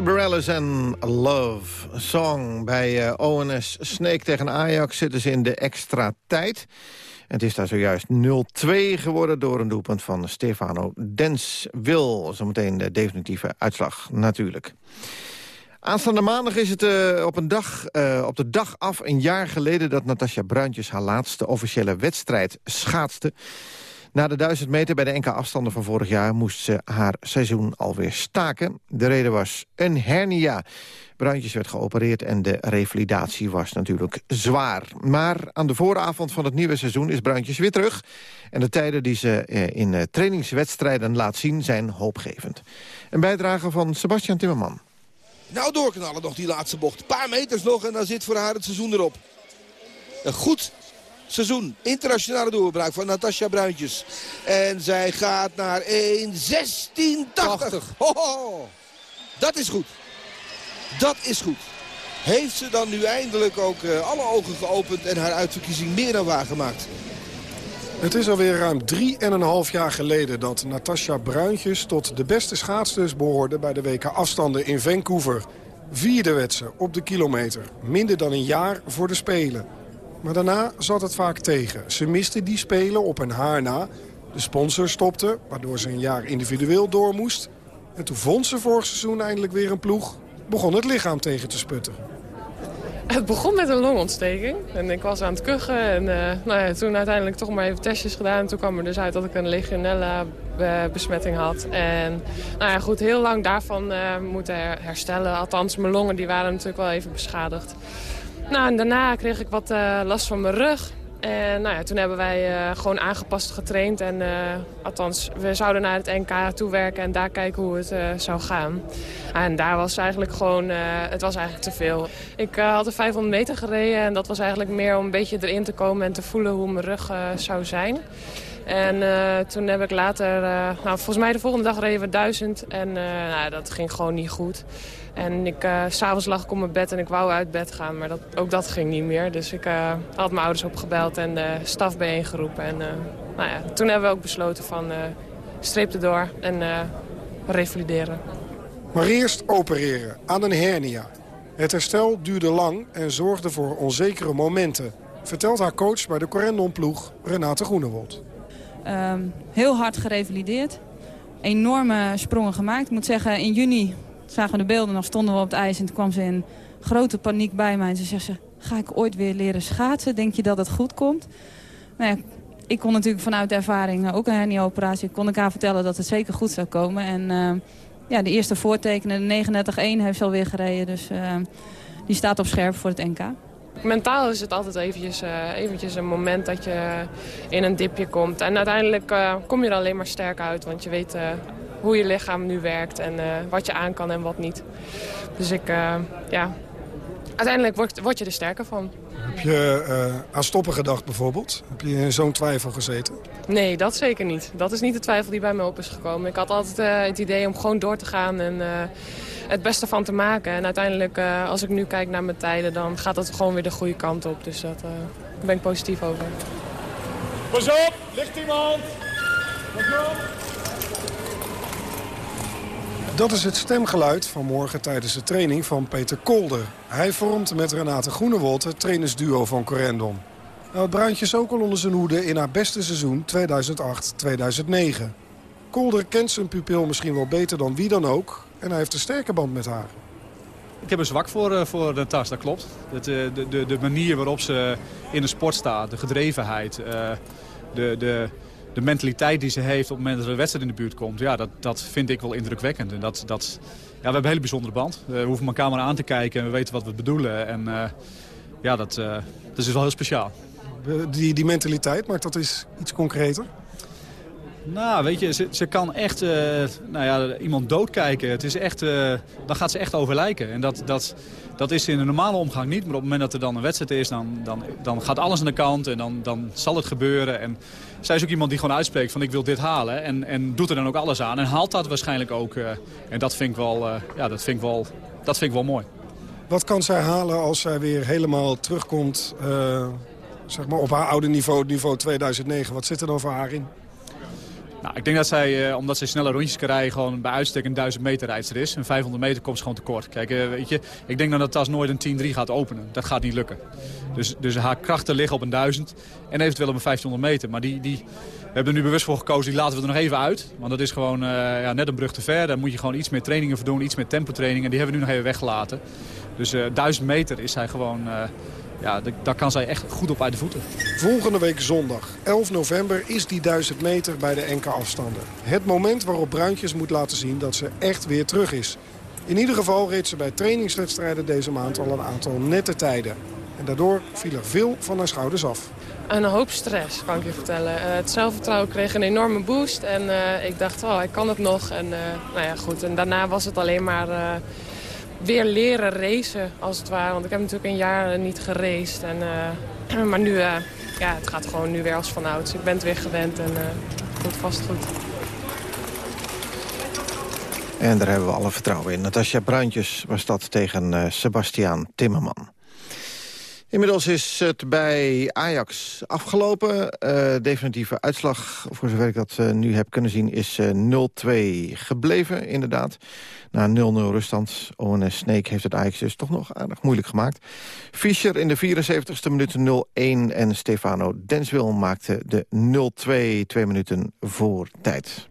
Sarah Bareilles en Love Song. Bij eh, ONS Snake tegen Ajax zitten ze in de extra tijd. Het is daar zojuist 0-2 geworden door een doelpunt van Stefano Dens. Wil zometeen de definitieve uitslag natuurlijk. Aanstaande maandag is het eh, op, een dag, eh, op de dag af een jaar geleden... dat Natasja Bruintjes haar laatste officiële wedstrijd schaatste. Na de 1000 meter bij de enkele afstanden van vorig jaar... moest ze haar seizoen alweer staken. De reden was een hernia. Bruintjes werd geopereerd en de revalidatie was natuurlijk zwaar. Maar aan de vooravond van het nieuwe seizoen is Bruintjes weer terug. En de tijden die ze eh, in eh, trainingswedstrijden laat zien zijn hoopgevend. Een bijdrage van Sebastian Timmerman. Nou doorknallen nog die laatste bocht. Een paar meters nog en dan zit voor haar het seizoen erop. Een goed seizoen. Internationale doorbraak van Natasja Bruintjes. En zij gaat naar 1.16.80. Ho, ho. Dat is goed. Dat is goed. Heeft ze dan nu eindelijk ook eh, alle ogen geopend en haar uitverkiezing meer dan waargemaakt? Het is alweer ruim 3,5 jaar geleden dat Natasja Bruintjes tot de beste schaatsters behoorde bij de WK afstanden in Vancouver. Vierde werd ze op de kilometer, minder dan een jaar voor de Spelen. Maar daarna zat het vaak tegen. Ze miste die Spelen op een haar na. De sponsor stopte, waardoor ze een jaar individueel door moest. En toen vond ze vorig seizoen eindelijk weer een ploeg. Begon het lichaam tegen te sputten. Het begon met een longontsteking. En ik was aan het kuchen. En eh, nou ja, toen uiteindelijk toch maar even testjes gedaan. En toen kwam er dus uit dat ik een legionella besmetting had. En nou ja, goed, heel lang daarvan eh, moeten her- herstellen. Althans, mijn longen die waren natuurlijk wel even beschadigd. Nou, en daarna kreeg ik wat eh, last van mijn rug. En nou ja, toen hebben wij eh, gewoon aangepast getraind. En eh, althans, we zouden naar het NK toewerken en daar kijken hoe het zou gaan. En daar was eigenlijk gewoon, het was eigenlijk te veel. Ik had de 500 meter gereden en dat was eigenlijk meer om een beetje erin te komen en te voelen hoe mijn rug zou zijn. En toen heb ik later, nou, volgens mij de volgende dag reden we 1000 en nou, dat ging gewoon niet goed. En ik, eh, s'avonds lag ik op mijn bed en ik wou uit bed gaan, maar dat, ook dat ging niet meer. Dus ik eh, had mijn ouders opgebeld en de staf bijeengeroepen. En eh, nou ja, toen hebben we ook besloten van eh streep erdoor en eh, revalideren. Maar eerst opereren aan een hernia. Het herstel duurde lang en zorgde voor onzekere momenten. Vertelt haar coach bij de Corendon-ploeg, Renate Groenewold. Ehm, heel hard gerevalideerd. Enorme sprongen gemaakt. Ik moet zeggen, in juni zagen we de beelden, nog stonden we op het ijs... en toen kwam ze in grote paniek bij mij. En ze zegt, ze, ga ik ooit weer leren schaatsen? Denk je dat het goed komt? Nou ja, ik kon natuurlijk vanuit ervaring, eh, ook een hernia-operatie... kon ik haar vertellen dat het zeker goed zou komen. En eh, ja, de eerste voortekenen, de 39-1 heeft ze alweer gereden. Dus eh, die staat op scherp voor het NK. Mentaal is het altijd eventjes, eh, eventjes een moment dat je in een dipje komt. En uiteindelijk eh, kom je er alleen maar sterk uit, want je weet eh, hoe je lichaam nu werkt en eh, wat je aan kan en wat niet. Dus ik, eh, ja, uiteindelijk word, word je er sterker van. Heb je eh, aan stoppen gedacht bijvoorbeeld? Heb je in zo'n twijfel gezeten? Nee, dat zeker niet. Dat is niet de twijfel die bij me op is gekomen. Ik had altijd eh, het idee om gewoon door te gaan en eh, het beste van te maken. En uiteindelijk, eh, als ik nu kijk naar mijn tijden, dan gaat het gewoon weer de goede kant op. Dus dat, eh, daar ben ik positief over. Pas op, ligt iemand. Pas op. Dat is het stemgeluid van morgen tijdens de training van Peter Kolder. Hij vormt met Renate Groenewold het trainersduo van Corendon. Nou, het bruintje ook al onder zijn hoede in haar beste seizoen 2008-2009. Kolder kent zijn pupil misschien wel beter dan wie dan ook... en hij heeft een sterke band met haar. Ik heb een zwak voor, eh, voor de tas, dat klopt. Eh, de, de, de manier waarop ze in de sport staat, de gedrevenheid, eh, de, de, de mentaliteit die ze heeft op het moment dat er een wedstrijd in de buurt komt. Ja, dat, dat vind ik wel indrukwekkend. En dat, dat, ja, we hebben een hele bijzondere band. We hoeven elkaar maar aan te kijken en we weten wat we bedoelen. En eh, ja, dat, eh, dat is wel heel speciaal. Die, die mentaliteit, maakt dat eens iets concreter? Nou, weet je, ze, ze kan echt eh, nou ja, iemand doodkijken. Het is echt, eh, dan gaat ze echt overlijken. En dat, dat, dat is in de normale omgang niet. Maar op het moment dat er dan een wedstrijd is, dan, dan, dan gaat alles aan de kant. En dan, dan zal het gebeuren. En zij is ook iemand die gewoon uitspreekt van ik wil dit halen. En, en doet er dan ook alles aan. En haalt dat waarschijnlijk ook. eh, en dat vind ik wel, ja, dat vind ik wel, dat vind ik wel mooi. Wat kan zij halen als zij weer helemaal terugkomt zeg maar op haar oude niveau, niveau 2009? Wat zit er dan voor haar in? Nou, ik denk dat zij, eh, omdat zij snelle rondjes kan rijden, gewoon bij uitstek een 1000 meter rijdster is. Een 500 meter komt ze gewoon tekort. Kijk, eh, weet je, ik denk dat de tas nooit een 10-3 gaat openen. Dat gaat niet lukken. Dus, dus haar krachten liggen op een 1000 en eventueel op een 1500 meter. Maar die, die, we hebben er nu bewust voor gekozen, die laten we er nog even uit. Want dat is gewoon eh, ja, net een brug te ver. Daar moet je gewoon iets meer trainingen voor doen, iets meer tempotrainingen. Die hebben we nu nog even weggelaten. Dus eh 1000 meter is zij gewoon... ja, daar kan zij echt goed op uit de voeten. Volgende week zondag, 11 november, is die 1000 meter bij de NK-afstanden. Het moment waarop Bruintjes moet laten zien dat ze echt weer terug is. In ieder geval reed ze bij trainingswedstrijden deze maand al een aantal nette tijden. En daardoor viel er veel van haar schouders af. Een hoop stress, kan ik je vertellen. Eh, het zelfvertrouwen kreeg een enorme boost en eh, ik dacht, oh, ik kan het nog. En, eh, nou ja, goed. en daarna was het alleen maar eh, weer leren racen, als het ware. Want ik heb natuurlijk een jaar niet geraced. En, eh, maar nu, eh, ja, het gaat gewoon nu weer als vanouds. Ik ben het weer gewend en eh goed vast goed. En daar hebben we alle vertrouwen in. Natasja Bruintjes was dat tegen Sebastiaan Timmerman. Inmiddels is het bij Ajax afgelopen. Eh, definitieve uitslag, voor zover ik dat eh, nu heb kunnen zien, is eh, 0-2 gebleven, inderdaad. Na 0-0 ruststand. Owen Sneek heeft het Ajax dus toch nog aardig moeilijk gemaakt. Fischer in de 74ste minuut 0-1 en Stefano Denswil maakte de 0-2 twee minuten voor tijd.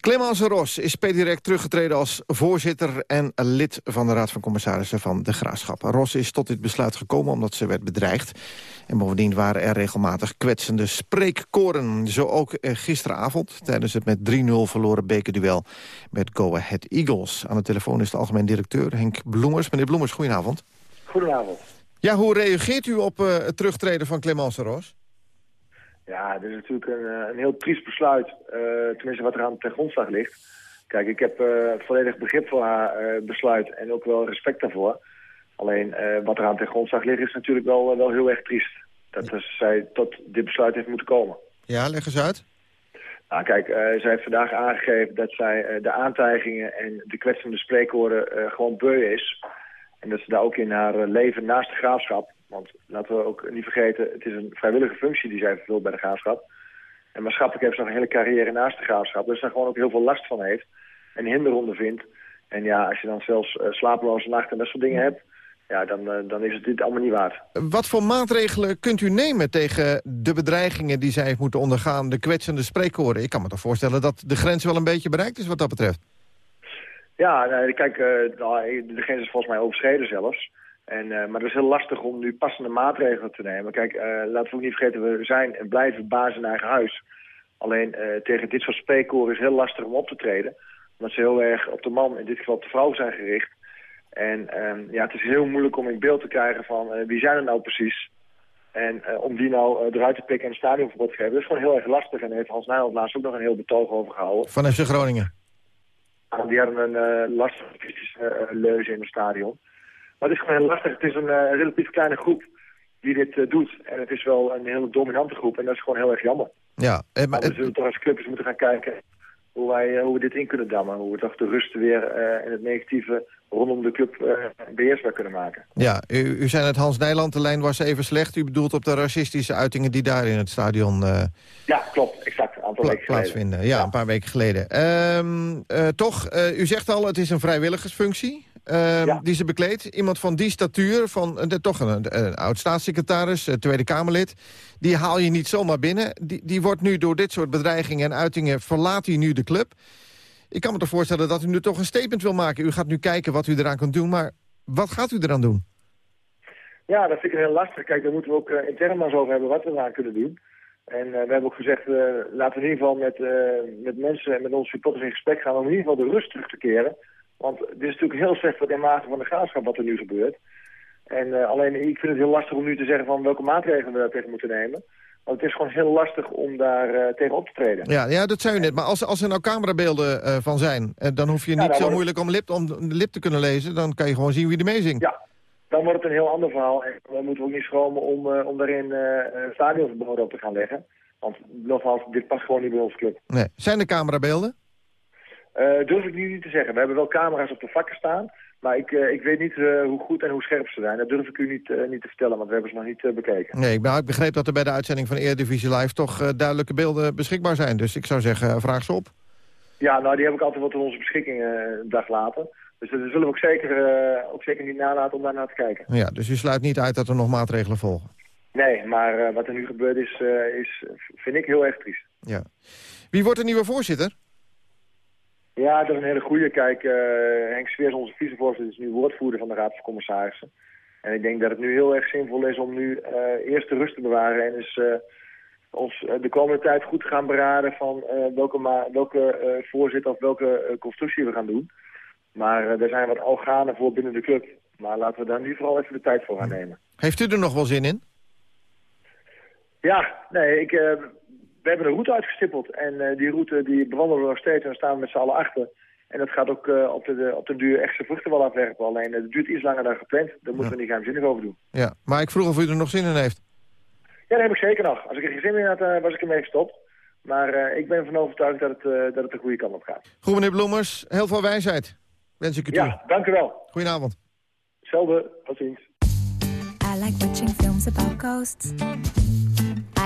Clemence Ros is per direct teruggetreden als voorzitter en lid van de Raad van Commissarissen van de Graafschap. Ros is tot dit besluit gekomen omdat ze werd bedreigd. En bovendien waren er regelmatig kwetsende spreekkoren. Zo ook eh, gisteravond tijdens het met 3-0 verloren bekerduel met Go Ahead Eagles. Aan de telefoon is de algemeen directeur Henk Bloemers. Meneer Bloemers, goedenavond. Goedenavond. Ja, hoe reageert u op eh, het terugtreden van Clemence Ros? Ja, dit is natuurlijk een, eh, een heel triest besluit. eh, tenminste, wat er aan ten grondslag ligt. Kijk, ik heb eh, volledig begrip voor haar besluit en ook wel respect daarvoor. Alleen, wat er aan ten grondslag ligt is natuurlijk wel, wel heel erg triest. Dat is, zij tot dit besluit heeft moeten komen. Ja, leg eens uit. Nou, kijk, zij heeft vandaag aangegeven dat zij de aantijgingen en de kwetsende spreekwoorden gewoon beu is. En dat ze daar ook in haar leven naast de graafschap, want laten we ook niet vergeten, het is een vrijwillige functie die zij vervult bij de graafschap. En maatschappelijk heeft ze nog een hele carrière naast de graafschap, dus daar gewoon ook heel veel last van heeft en hinder ondervindt. En ja, als je dan zelfs eh, slapeloze nachten en dat soort dingen hebt, ja, dan, eh, dan is het dit allemaal niet waard. Wat voor maatregelen kunt u nemen tegen de bedreigingen die zij heeft moeten ondergaan, de kwetsende spreekkoren? Ik kan me toch voorstellen dat de grens wel een beetje bereikt is wat dat betreft. Ja, nee, kijk, nou, de grens is volgens mij overschreden zelfs. En, eh, maar het is heel lastig om nu passende maatregelen te nemen. Kijk, eh, laten we ook niet vergeten, we zijn en blijven baas in eigen huis. Alleen eh, tegen dit soort spreekkoren is heel lastig om op te treden. Omdat ze heel erg op de man, in dit geval op de vrouw, zijn gericht. En ehm, ja, het is heel moeilijk om in beeld te krijgen van wie zijn er nou precies. En om die nou eruit te pikken en een stadionverbod te geven, dat is gewoon heel erg lastig. En daar heeft Hans Nijland laatst ook nog een heel betoog over gehouden. Van FC Groningen. Ah, Die hadden een lastige kritische leuze in het stadion. Maar het is gewoon heel lastig. Het is een eh, relatief kleine groep die dit eh, doet. En het is wel een hele dominante groep. En dat is gewoon heel erg jammer. Ja, eh, maar, Maar we zullen toch als club eens moeten gaan kijken hoe, wij, hoe we dit in kunnen dammen. Hoe we toch de rust weer en het negatieve rondom de club eh, beheersbaar kunnen maken. ja, u, u zei net Hans Nijland, de lijn was even slecht. U bedoelt op de racistische uitingen die daar in het stadion Ja, klopt. Exact. Een aantal pla- weken geleden. plaatsvinden. Ja, een paar weken geleden. Ehm, eh, toch, u zegt al, het is een vrijwilligersfunctie. Ehm, Die ze bekleedt. Iemand van die statuur, van eh, de, toch een, een oud-staatssecretaris, eh, Tweede Kamerlid. Die haal je niet zomaar binnen. Die, die wordt nu door dit soort bedreigingen en uitingen... verlaat hij nu de club. Ik kan me toch voorstellen dat u nu toch een statement wil maken. U gaat nu kijken wat u eraan kunt doen, maar wat gaat u eraan doen? Ja, dat vind ik heel lastig. Kijk, daar moeten we ook eh, intern maar eens over hebben wat we eraan kunnen doen. En we hebben ook gezegd, laten we in ieder geval met, met mensen en met onze supporters in gesprek gaan om in ieder geval de rust terug te keren. Want dit is natuurlijk heel slecht voor de imago van de graafschap wat er nu gebeurt. En eh, alleen, ik vind het heel lastig om nu te zeggen van welke maatregelen we daar tegen moeten nemen. Want het is gewoon heel lastig om daar eh, tegen op te treden. Ja, ja, dat zei u net. Maar als, als er nou camerabeelden eh, van zijn... dan hoef je niet daar zo wordt- moeilijk om, lip, om de lip te kunnen lezen. Dan kan je gewoon zien wie er meezingt. Ja, dan wordt het een heel ander verhaal. En dan moeten we ook niet schromen om, om daarin stadionverboden op te gaan leggen. Want nogmaals, dit past gewoon niet bij onze club. Nee. Zijn er camerabeelden? Eh durf ik nu niet te zeggen. We hebben wel camera's op de vakken staan. Maar ik, eh, ik weet niet eh, hoe goed en hoe scherp ze zijn. Dat durf ik u niet, niet te vertellen, want we hebben ze nog niet bekeken. Nee, ik, ben- ik begreep dat er bij de uitzending van Eredivisie Live... toch duidelijke beelden beschikbaar zijn. Dus ik zou zeggen, vraag ze op. Ja, nou die heb ik altijd wel tot onze beschikking een dag later. Dus dat zullen we ook zeker, ook zeker niet nalaten om daar naar te kijken. Ja, dus u sluit niet uit dat er nog maatregelen volgen. Nee, maar wat er nu gebeurd is, is, vind ik heel erg triest. Ja. Wie wordt de nieuwe voorzitter? Ja, dat is een hele goede. Kijk, eh, Henk Sveers, onze vicevoorzitter, is nu woordvoerder van de Raad van Commissarissen. En ik denk dat het nu heel erg zinvol is om nu eh, eerst de rust te bewaren en dus ons de komende tijd goed te gaan beraden van welke, welke voorzitter of welke constructie we gaan doen. Maar er zijn wat organen voor binnen de club. Maar laten we daar nu vooral even de tijd voor gaan nemen. Heeft u er nog wel zin in? Ja, nee, ik, we hebben een route uitgestippeld. En eh, die route die bewandelen we nog steeds en daar staan we met z'n allen achter. En dat gaat ook eh, op, de, de- op de duur echt zijn vruchten wel afwerpen. Alleen eh, het duurt iets langer dan gepland. Daar moeten we niet geheimzinnig over doen. Ja, maar ik vroeg of u er nog zin in heeft. Ja, dat heb ik zeker nog. Als ik er geen zin in had, was ik ermee gestopt. Maar eh, ik ben ervan overtuigd dat het, eh, dat het de goede kant op gaat. Goed, meneer Bloemers, heel veel wijsheid. Wens ik u toe. Ja, dank u wel. Goedenavond. Hetzelfde, tot ziens. I like watching films about ghosts.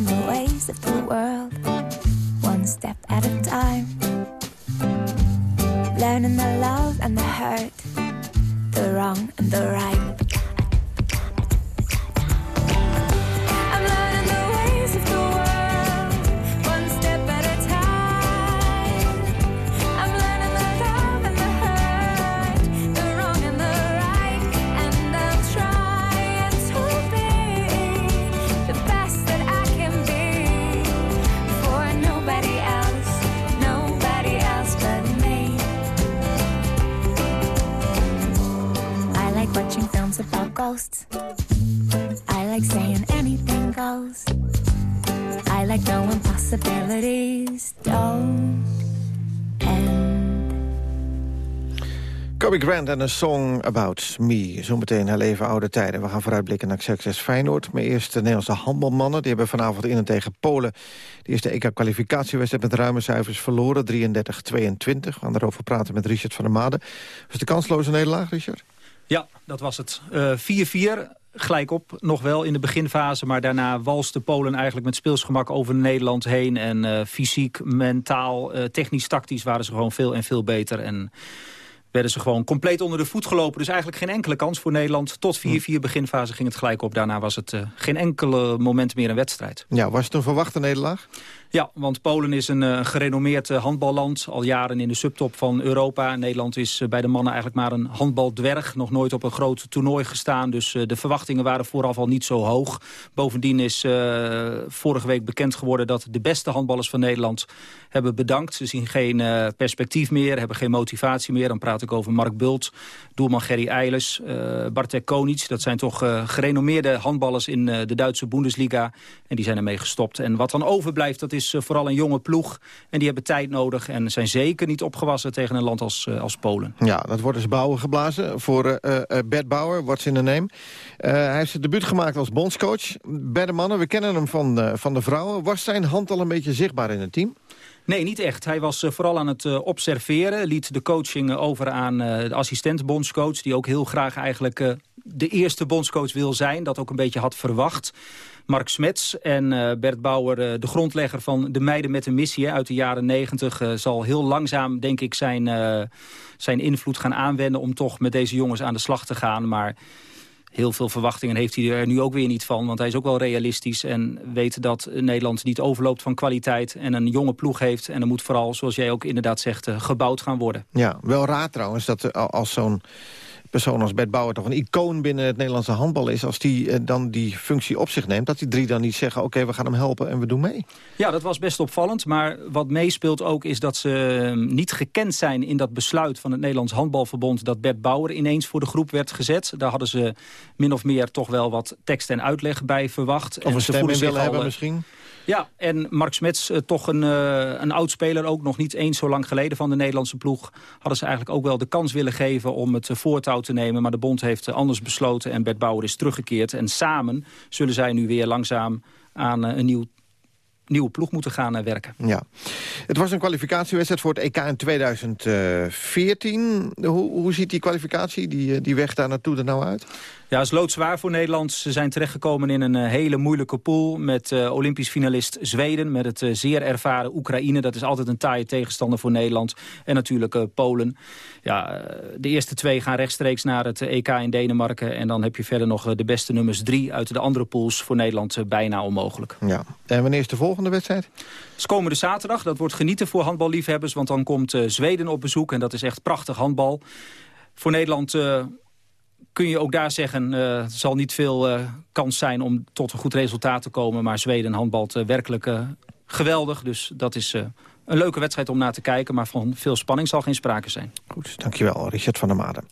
Learning the ways of the world, one step at a time. Learning the love and the hurt, I like saying anything goes. I like knowing possibilities don't end. Kobe Grant en een song about me. Zometeen heel even oude tijden. We gaan vooruitblikken naar succes Feyenoord. Maar eerst de Nederlandse handbalmannen. Die hebben vanavond in en tegen Polen... de eerste EK-kwalificatiewedstrijd met ruime cijfers verloren. 33-22. We gaan daarover praten met Richard van der Made. Was de kansloze nederlaag, Richard? Ja, dat was het. Eh, 4-4 gelijk op nog wel in de beginfase. Maar daarna walste Polen eigenlijk met speelsgemak over Nederland heen. En eh, fysiek, mentaal, eh, technisch, tactisch waren ze gewoon veel en veel beter. En werden ze gewoon compleet onder de voet gelopen. Dus eigenlijk geen enkele kans voor Nederland. Tot 4-4 beginfase ging het gelijk op. Daarna was het eh, geen enkele moment meer een wedstrijd. Ja, was het een verwachte nederlaag? Ja, want Polen is een eh, gerenommeerd eh, handballand. Al jaren in de subtop van Europa. Nederland is eh, bij de mannen eigenlijk maar een handbaldwerg. Nog nooit op een groot toernooi gestaan. Dus de verwachtingen waren vooraf al niet zo hoog. Bovendien is vorige week bekend geworden... dat de beste handballers van Nederland hebben bedankt. Ze zien geen perspectief meer, hebben geen motivatie meer. Dan praat ik over Mark Bult, doelman Gerry Eilers, eh Bartek Konic. Dat zijn toch gerenommeerde handballers in de Duitse Bundesliga. En die zijn ermee gestopt. En wat dan overblijft, dat is eh, vooral een jonge ploeg. En die hebben tijd nodig en zijn zeker niet opgewassen tegen een land als, eh, als Polen. Ja, dat wordt dus bouwen geblazen voor eh, Bert Bauer, what's in the name. Eh, hij heeft zijn debuut gemaakt als bondscoach. Bij de mannen, we kennen hem van, van de vrouwen. Was zijn hand al een beetje zichtbaar in het team? Nee, niet echt. Hij was vooral aan het observeren. Liet de coaching over aan de assistent bondscoach... die ook heel graag eigenlijk de eerste bondscoach wil zijn. Dat ook een beetje had verwacht. Mark Smets en eh, Bert Bauer, eh, de grondlegger van de Meiden met een Missie... uit de jaren negentig, eh, zal heel langzaam, denk ik, zijn, zijn invloed gaan aanwenden... om toch met deze jongens aan de slag te gaan. Maar heel veel verwachtingen heeft hij er nu ook weer niet van. Want hij is ook wel realistisch en weet dat Nederland niet overloopt van kwaliteit... en een jonge ploeg heeft. En er moet vooral, zoals jij ook inderdaad zegt, gebouwd gaan worden. Ja, wel raar trouwens dat als zo'n persoon als Bert Bauer toch een icoon binnen het Nederlandse handbal is... als die eh, dan die functie op zich neemt, dat die drie dan niet zeggen... oké, we gaan hem helpen en we doen mee. Ja, dat was best opvallend. Maar wat meespeelt ook is dat ze eh, niet gekend zijn in dat besluit van het Nederlands Handbalverbond... dat Bert Bauer ineens voor de groep werd gezet. Daar hadden ze min of meer toch wel wat tekst en uitleg bij verwacht. Of En een ze stem willen al, hebben eh, misschien. Ja, en Mark Smets, eh, toch een, een oud-speler, ook nog niet eens zo lang geleden van de Nederlandse ploeg. Hadden ze eigenlijk ook wel de kans willen geven om het eh, te nemen. Maar de bond heeft eh, anders besloten en Bert Bauer is teruggekeerd. En samen zullen zij nu weer langzaam aan eh, een nieuw, nieuwe ploeg moeten gaan eh, werken. Ja. Het was een kwalificatiewedstrijd voor het EK in 2014. Hoe, hoe ziet die kwalificatie, die, die weg daar naartoe er nou uit? Ja, het is loodzwaar voor Nederland. Ze zijn terechtgekomen in een eh, hele moeilijke pool... met eh, Olympisch finalist Zweden, met het eh, zeer ervaren Oekraïne. Dat is altijd een taaie tegenstander voor Nederland. En natuurlijk Polen. Ja, de eerste twee gaan rechtstreeks naar het EK in Denemarken. En dan heb je verder nog de beste nummers drie uit de andere pools. Voor Nederland bijna onmogelijk. Ja. En wanneer is de volgende wedstrijd? Het is komende zaterdag. Dat wordt genieten voor handballiefhebbers. Want dan komt Zweden op bezoek. En dat is echt prachtig handbal. Voor Nederland... eh, kun je ook daar zeggen, eh er zal niet veel eh, kans zijn om tot een goed resultaat te komen. Maar Zweden handbalt eh, werkelijk eh, geweldig. Dus dat is eh, een leuke wedstrijd om naar te kijken. Maar van veel spanning zal geen sprake zijn. Goed, dankjewel, Richard van der Maden.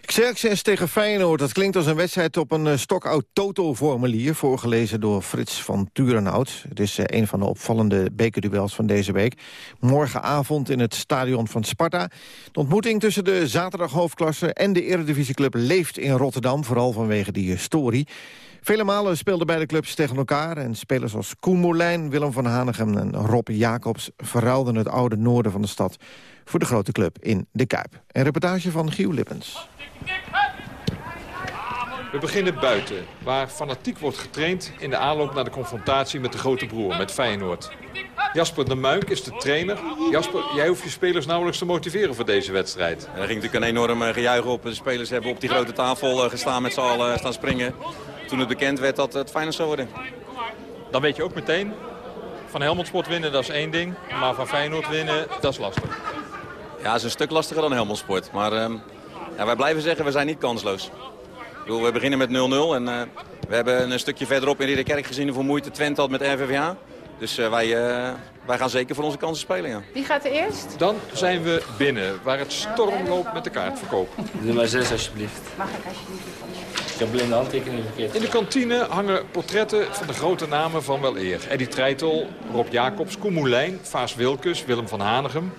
Xerxes tegen Feyenoord, dat klinkt als een wedstrijd op een eh, stokoud toto-formulier... voorgelezen door Frits van Turenhout. Het is eh, een van de opvallende bekerduels van deze week. Morgenavond in het stadion van Sparta. De ontmoeting tussen de zaterdag hoofdklasse en de eredivisieclub leeft in Rotterdam... vooral vanwege die historie. Vele malen speelden beide clubs tegen elkaar... en spelers als Koen Moulijn, Willem van Hanegem en Rob Jacobs... verruilden het oude noorden van de stad voor de grote club in de Kuip. Een reportage van Giel Lippens. We beginnen buiten, waar fanatiek wordt getraind in de aanloop naar de confrontatie met de grote broer, met Feyenoord. Jasper de Muik is de trainer. Jasper, jij hoeft je spelers nauwelijks te motiveren voor deze wedstrijd. Er ging natuurlijk een enorm eh, gejuich op. De spelers hebben op die grote tafel eh, gestaan met z'n allen eh, staan springen. Toen het bekend werd dat het Feyenoord zou worden. Dan weet je ook meteen, van Helmond Sport winnen dat is één ding, maar van Feyenoord winnen dat is lastig. Ja, het is een stuk lastiger dan Helmond Sport. Maar ehm, ja, wij blijven zeggen, we zijn niet kansloos. Ik bedoel, we beginnen met 0-0 en eh, we hebben een stukje verderop in Ridderkerk gezien hoeveel moeite Twente had met RVVA. Dus eh, wij, eh, wij gaan zeker voor onze kansen spelen, ja. Wie gaat er eerst? Dan zijn we binnen, waar het storm loopt met de kaartverkoop. Nummer 6 alsjeblieft. Mag ik alsjeblieft Ik heb alleen de handtekening verkeerd. In de kantine hangen portretten van de grote namen van wel eer. Eddie Treitel, Rob Jacobs, Koen Moulijn, Vaas Wilkes, Willem van Hanegem.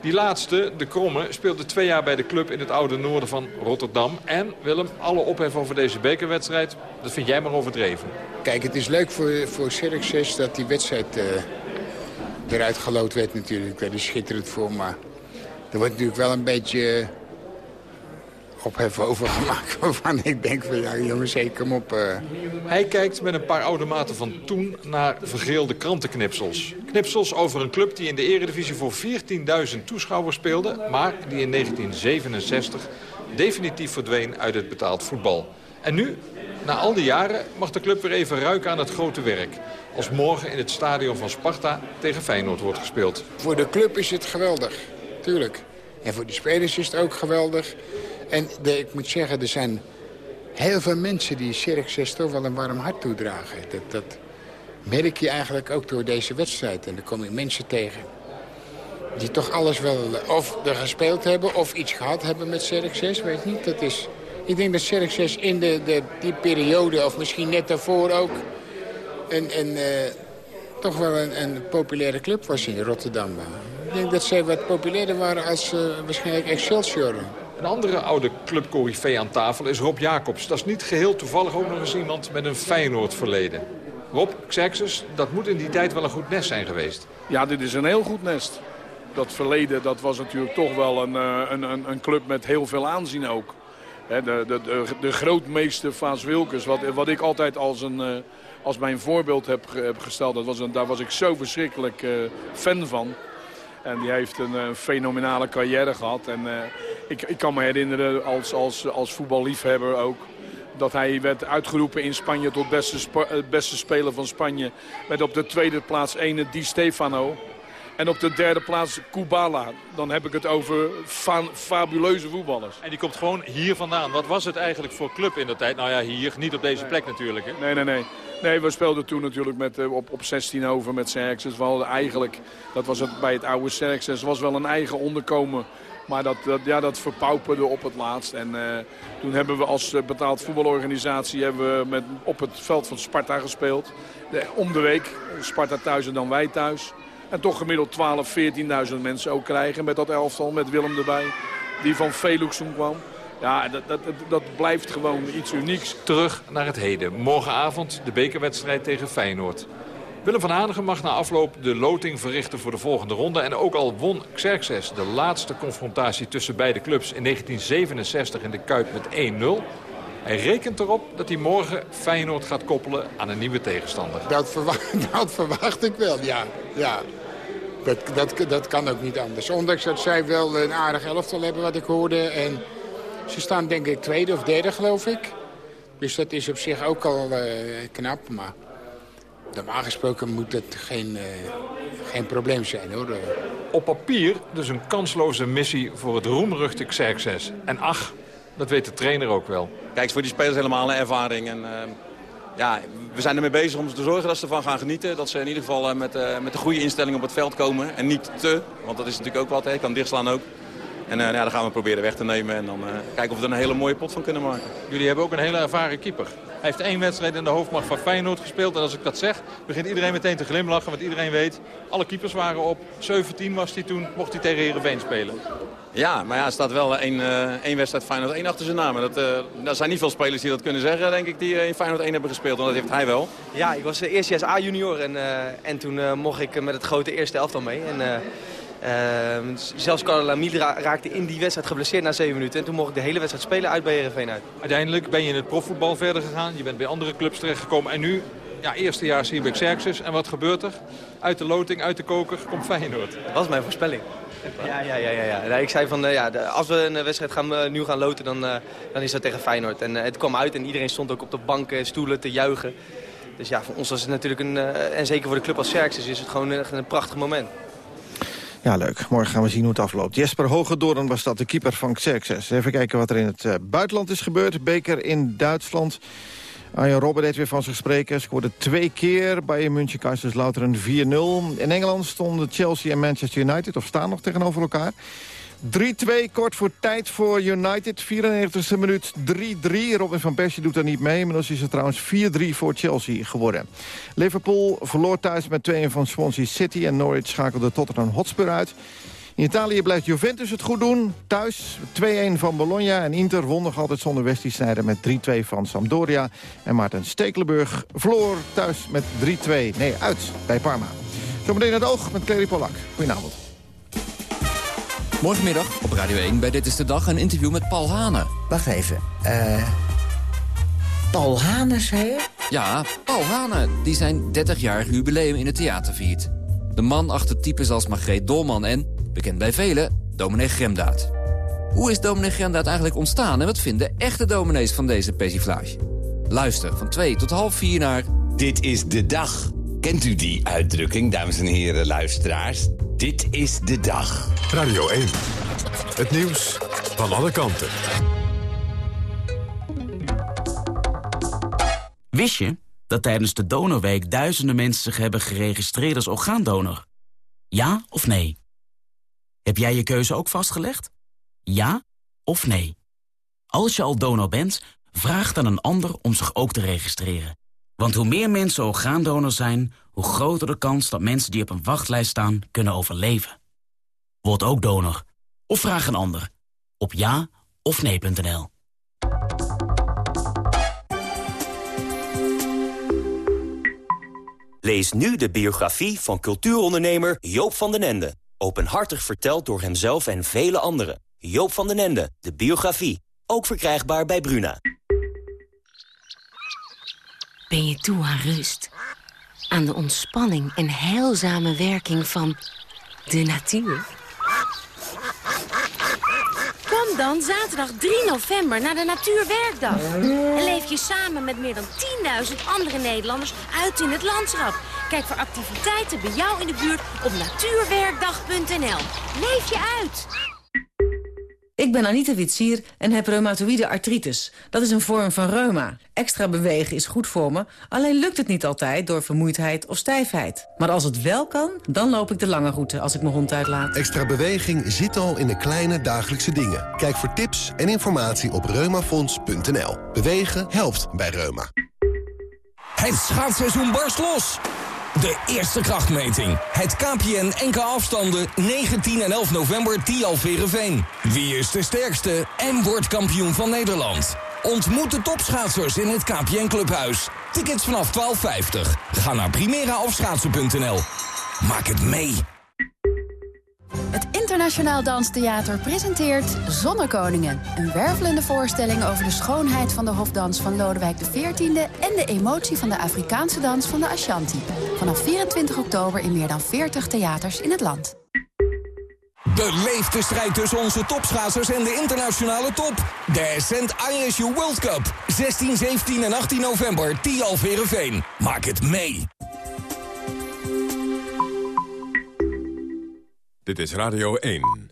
Die laatste, de Kromme, speelde twee jaar bij de club in het oude noorden van Rotterdam. En Willem, alle ophef over deze bekerwedstrijd, dat vind jij maar overdreven. Kijk, het is leuk voor, voor Xerxes dat die wedstrijd eh, eruit geloot werd natuurlijk. Daar is schitterend voor, maar er wordt natuurlijk wel een beetje ophef over gemaakt. Waarvan ik denk van, ja jongens, hey, kom op. eh. Hij kijkt met een paar oude maten van toen naar vergeelde krantenknipsels. Knipsels over een club die in de eredivisie voor 14.000 toeschouwers speelde... maar die in 1967 definitief verdween uit het betaald voetbal. En nu, na al die jaren, mag de club weer even ruiken aan het grote werk. Als morgen in het stadion van Sparta tegen Feyenoord wordt gespeeld. Voor de club is het geweldig, tuurlijk. En voor de spelers is het ook geweldig. En ik moet zeggen, er zijn heel veel mensen die Xerxes toch wel een warm hart toedragen. Dat, dat merk je eigenlijk ook door deze wedstrijd. En dan kom je mensen tegen die toch alles wel of er gespeeld hebben... of iets gehad hebben met Xerxes, weet niet. Dat is, ik denk dat Xerxes in de, de, die periode, of misschien net daarvoor ook... een, eh, toch wel een, populaire club was in Rotterdam. Ik denk dat zij wat populairder waren als eh, waarschijnlijk Excelsior. Een andere oude clubcorrivee aan tafel is Rob Jacobs. Dat is niet geheel toevallig ook nog eens iemand met een Feyenoord verleden. Rob, Xerxes, dat moet in die tijd wel een goed nest zijn geweest. Ja, dit is een heel goed nest. Dat verleden dat was natuurlijk toch wel een, eh, een, een, een club met heel veel aanzien ook. De, de, de, grootmeester Vaas Wilkes, wat, wat ik altijd als, een, eh, als mijn voorbeeld heb, ge- heb gesteld. Dat was daar was ik zo verschrikkelijk eh, fan van. En die heeft een, eh, fenomenale carrière gehad. En eh, ik, ik kan me herinneren als, als, als voetballiefhebber ook... dat hij werd uitgeroepen in Spanje tot beste, eh, beste speler van Spanje. Met op de tweede plaats ene Di Stefano. En op de derde plaats Kubala. Dan heb ik het over fa- fabuleuze voetballers. En die komt gewoon hier vandaan. Wat was het eigenlijk voor club in de tijd? Nou ja, hier, niet op deze plek natuurlijk. Hè? Nee, nee, nee. Nee, we speelden toen natuurlijk met, eh, op, op 16 over met Xerxes. We hadden eigenlijk, dat was het bij het oude Xerxes, was wel een eigen onderkomen. Maar dat, dat, ja, dat verpauperde op het laatst. En eh, toen hebben we als eh, betaald voetbalorganisatie hebben we met, op het veld van Sparta gespeeld. De, om de week, Sparta thuis en dan wij thuis. En toch gemiddeld 12, 14.000 mensen ook krijgen met dat elftal, met Willem erbij. Die van Veluxum kwam. Ja, dat, dat, dat, dat blijft gewoon iets unieks. Terug naar het heden. Morgenavond de bekerwedstrijd tegen Feyenoord. Willem van Hanegem mag na afloop de loting verrichten voor de volgende ronde. En ook al won Xerxes de laatste confrontatie tussen beide clubs in 1967 in de Kuip met 1-0. Hij rekent erop dat hij morgen Feyenoord gaat koppelen aan een nieuwe tegenstander. Dat verwacht, dat verwacht ik wel, ja. ja. Dat, dat, dat kan ook niet anders. Ondanks dat zij wel een aardig elftal hebben, wat ik hoorde. En ze staan denk ik tweede of derde, geloof ik. Dus dat is op zich ook al eh, knap. Maar normaal gesproken moet het geen, eh, geen probleem zijn, hoor. Op papier dus een kansloze missie voor het roemruchte Xerxes. En ach, dat weet de trainer ook wel. Kijk, voor die spelers helemaal een ervaring. En, eh, ja, we zijn ermee bezig om te zorgen dat ze ervan gaan genieten. Dat ze in ieder geval eh, met, eh, met de goede instelling op het veld komen. En niet te, want dat is natuurlijk ook wat. Hè. kan dichtslaan ook. En eh, ja, dan gaan we proberen weg te nemen. En dan kijken of we er een hele mooie pot van kunnen maken. Jullie hebben ook een hele ervaren keeper. Hij heeft één wedstrijd in de hoofdmacht van Feyenoord gespeeld. En als ik dat zeg, begint iedereen meteen te glimlachen. Want iedereen weet, alle keepers waren op. 17 was hij toen, mocht hij tegen Heerenveen spelen. Ja, maar ja, er staat wel één, eh, één wedstrijd Feyenoord 1 achter zijn naam. Dat, eh, er zijn niet veel spelers die dat kunnen zeggen, denk ik, die eh, in Feyenoord 1 hebben gespeeld. Want dat heeft hij wel. Ja, ik was uh, eerstejaars A-junior en, eh, en toen eh, mocht ik eh, met het grote eerste elftal mee. En, eh, eh, zelfs Carlo Lamille ra- raakte in die wedstrijd geblesseerd na 7 minuten. En toen mocht ik de hele wedstrijd spelen uit bij Heerenveen uit. Uiteindelijk ben je in het profvoetbal verder gegaan. Je bent bij andere clubs terechtgekomen. En nu, ja, eerstejaars hier bij Xerxes. En wat gebeurt er? Uit de loting, uit de koker, komt Feyenoord. Dat was mijn voorspelling. Ja, ja, ja. ja, ja. Ik zei van, eh, ja, als we een eh, wedstrijd gaan, eh, nu gaan loten, dan, dan is dat tegen Feyenoord. En het kwam uit en iedereen stond ook op de banken en stoelen te juichen. Dus ja, voor ons was het natuurlijk een, en zeker voor de club als Xerxes, is het gewoon echt een prachtig moment. Ja, leuk. Morgen gaan we zien hoe het afloopt. Jesper Hogedoorn was dat, de keeper van Xerxes. Even kijken wat er in het buitenland is gebeurd. Beker in Duitsland. Arjen Robben deed weer van zich spreken. Scoorde twee keer bij München Kaiserslautern 4-0. In Engeland stonden Chelsea en Manchester United, of staan nog tegenover elkaar. 3-2, kort voor tijd voor United. 94e minuut 3-3. Robin van Persie doet er niet mee. Inmiddels is het trouwens 4-3 voor Chelsea geworden. Liverpool verloor thuis met 2 van Swansea City... en Norwich schakelde Tottenham Hotspur uit. In Italië blijft Juventus het goed doen. Thuis 2-1 van Bologna en Inter won nog altijd zonder Wesley Sneijder met 3-2 van Sampdoria. En Maarten Stekelenburg verloor thuis met 3-2, nee uit bij Parma. Zometeen het oog met Clary Polak. Goedenavond. Morgenmiddag op Radio 1 bij Dit is de Dag een interview met Paul Hane. Wacht even. eh Paul Hane, zei je? Ja, Paul Hane, die zijn 30-jarig jubileum in het theater viert. De man achter types als Margreet Dolman en, bekend bij velen, dominee Gremdaad. Hoe is dominee Gremdaad eigenlijk ontstaan en wat vinden echte dominees van deze persiflage? Luister van 2 tot half 4 naar... Dit is de dag. Kent u die uitdrukking, dames en heren luisteraars? Dit is de dag. Radio 1. Het nieuws van alle kanten. Wist je dat tijdens de Donorweek duizenden mensen zich hebben geregistreerd als orgaandonor? Ja of nee? Heb jij je keuze ook vastgelegd? Ja of nee? Als je al donor bent, vraag dan een ander om zich ook te registreren. Want hoe meer mensen orgaandonor zijn, hoe groter de kans dat mensen die op een wachtlijst staan kunnen overleven. Word ook donor. Of vraag een ander. Op ja of nee.nl. Lees nu de biografie van cultuurondernemer Joop van den Ende. Openhartig verteld door hemzelf en vele anderen. Joop van den Ende, de biografie. Ook verkrijgbaar bij Bruna. Ben je toe aan rust? Aan de ontspanning en heilzame werking van de natuur? Kom dan zaterdag 3 november naar de Natuurwerkdag. En leef je samen met meer dan 10.000 andere Nederlanders uit in het landschap. Kijk voor activiteiten bij jou in de buurt op natuurwerkdag.nl. Leef je uit! Ik ben Anita Witsier en heb reumatoïde artritis. Dat is een vorm van reuma. Extra bewegen is goed voor me, alleen lukt het niet altijd door vermoeidheid of stijfheid. Maar als het wel kan, dan loop ik de lange route als ik mijn hond uitlaat. Extra beweging zit al in de kleine dagelijkse dingen. Kijk voor tips en informatie op reumafonds.nl. Bewegen helpt bij reuma. Het schaatsseizoen barst los. De eerste krachtmeting. Het KPN NK afstanden 19 en 11 november Tialverenveen. Wie is de sterkste en wordt kampioen van Nederland? Ontmoet de topschaatsers in het KPN Clubhuis. Tickets vanaf 12,50. Ga naar primeraafschaatsen.nl. Maak het mee. Het Internationaal Danstheater presenteert Zonnekoningen. Een wervelende voorstelling over de schoonheid van de hofdans van Lodewijk XIV... en de emotie van de Afrikaanse dans van de Ashanti. Vanaf 24 oktober in meer dan 40 theaters in het land. Beleef de strijd tussen onze topschaatsers en de internationale top. De Ascent ISU World Cup. 16, 17 en 18 november, Tialverenveen. Maak het mee. Dit is Radio 1.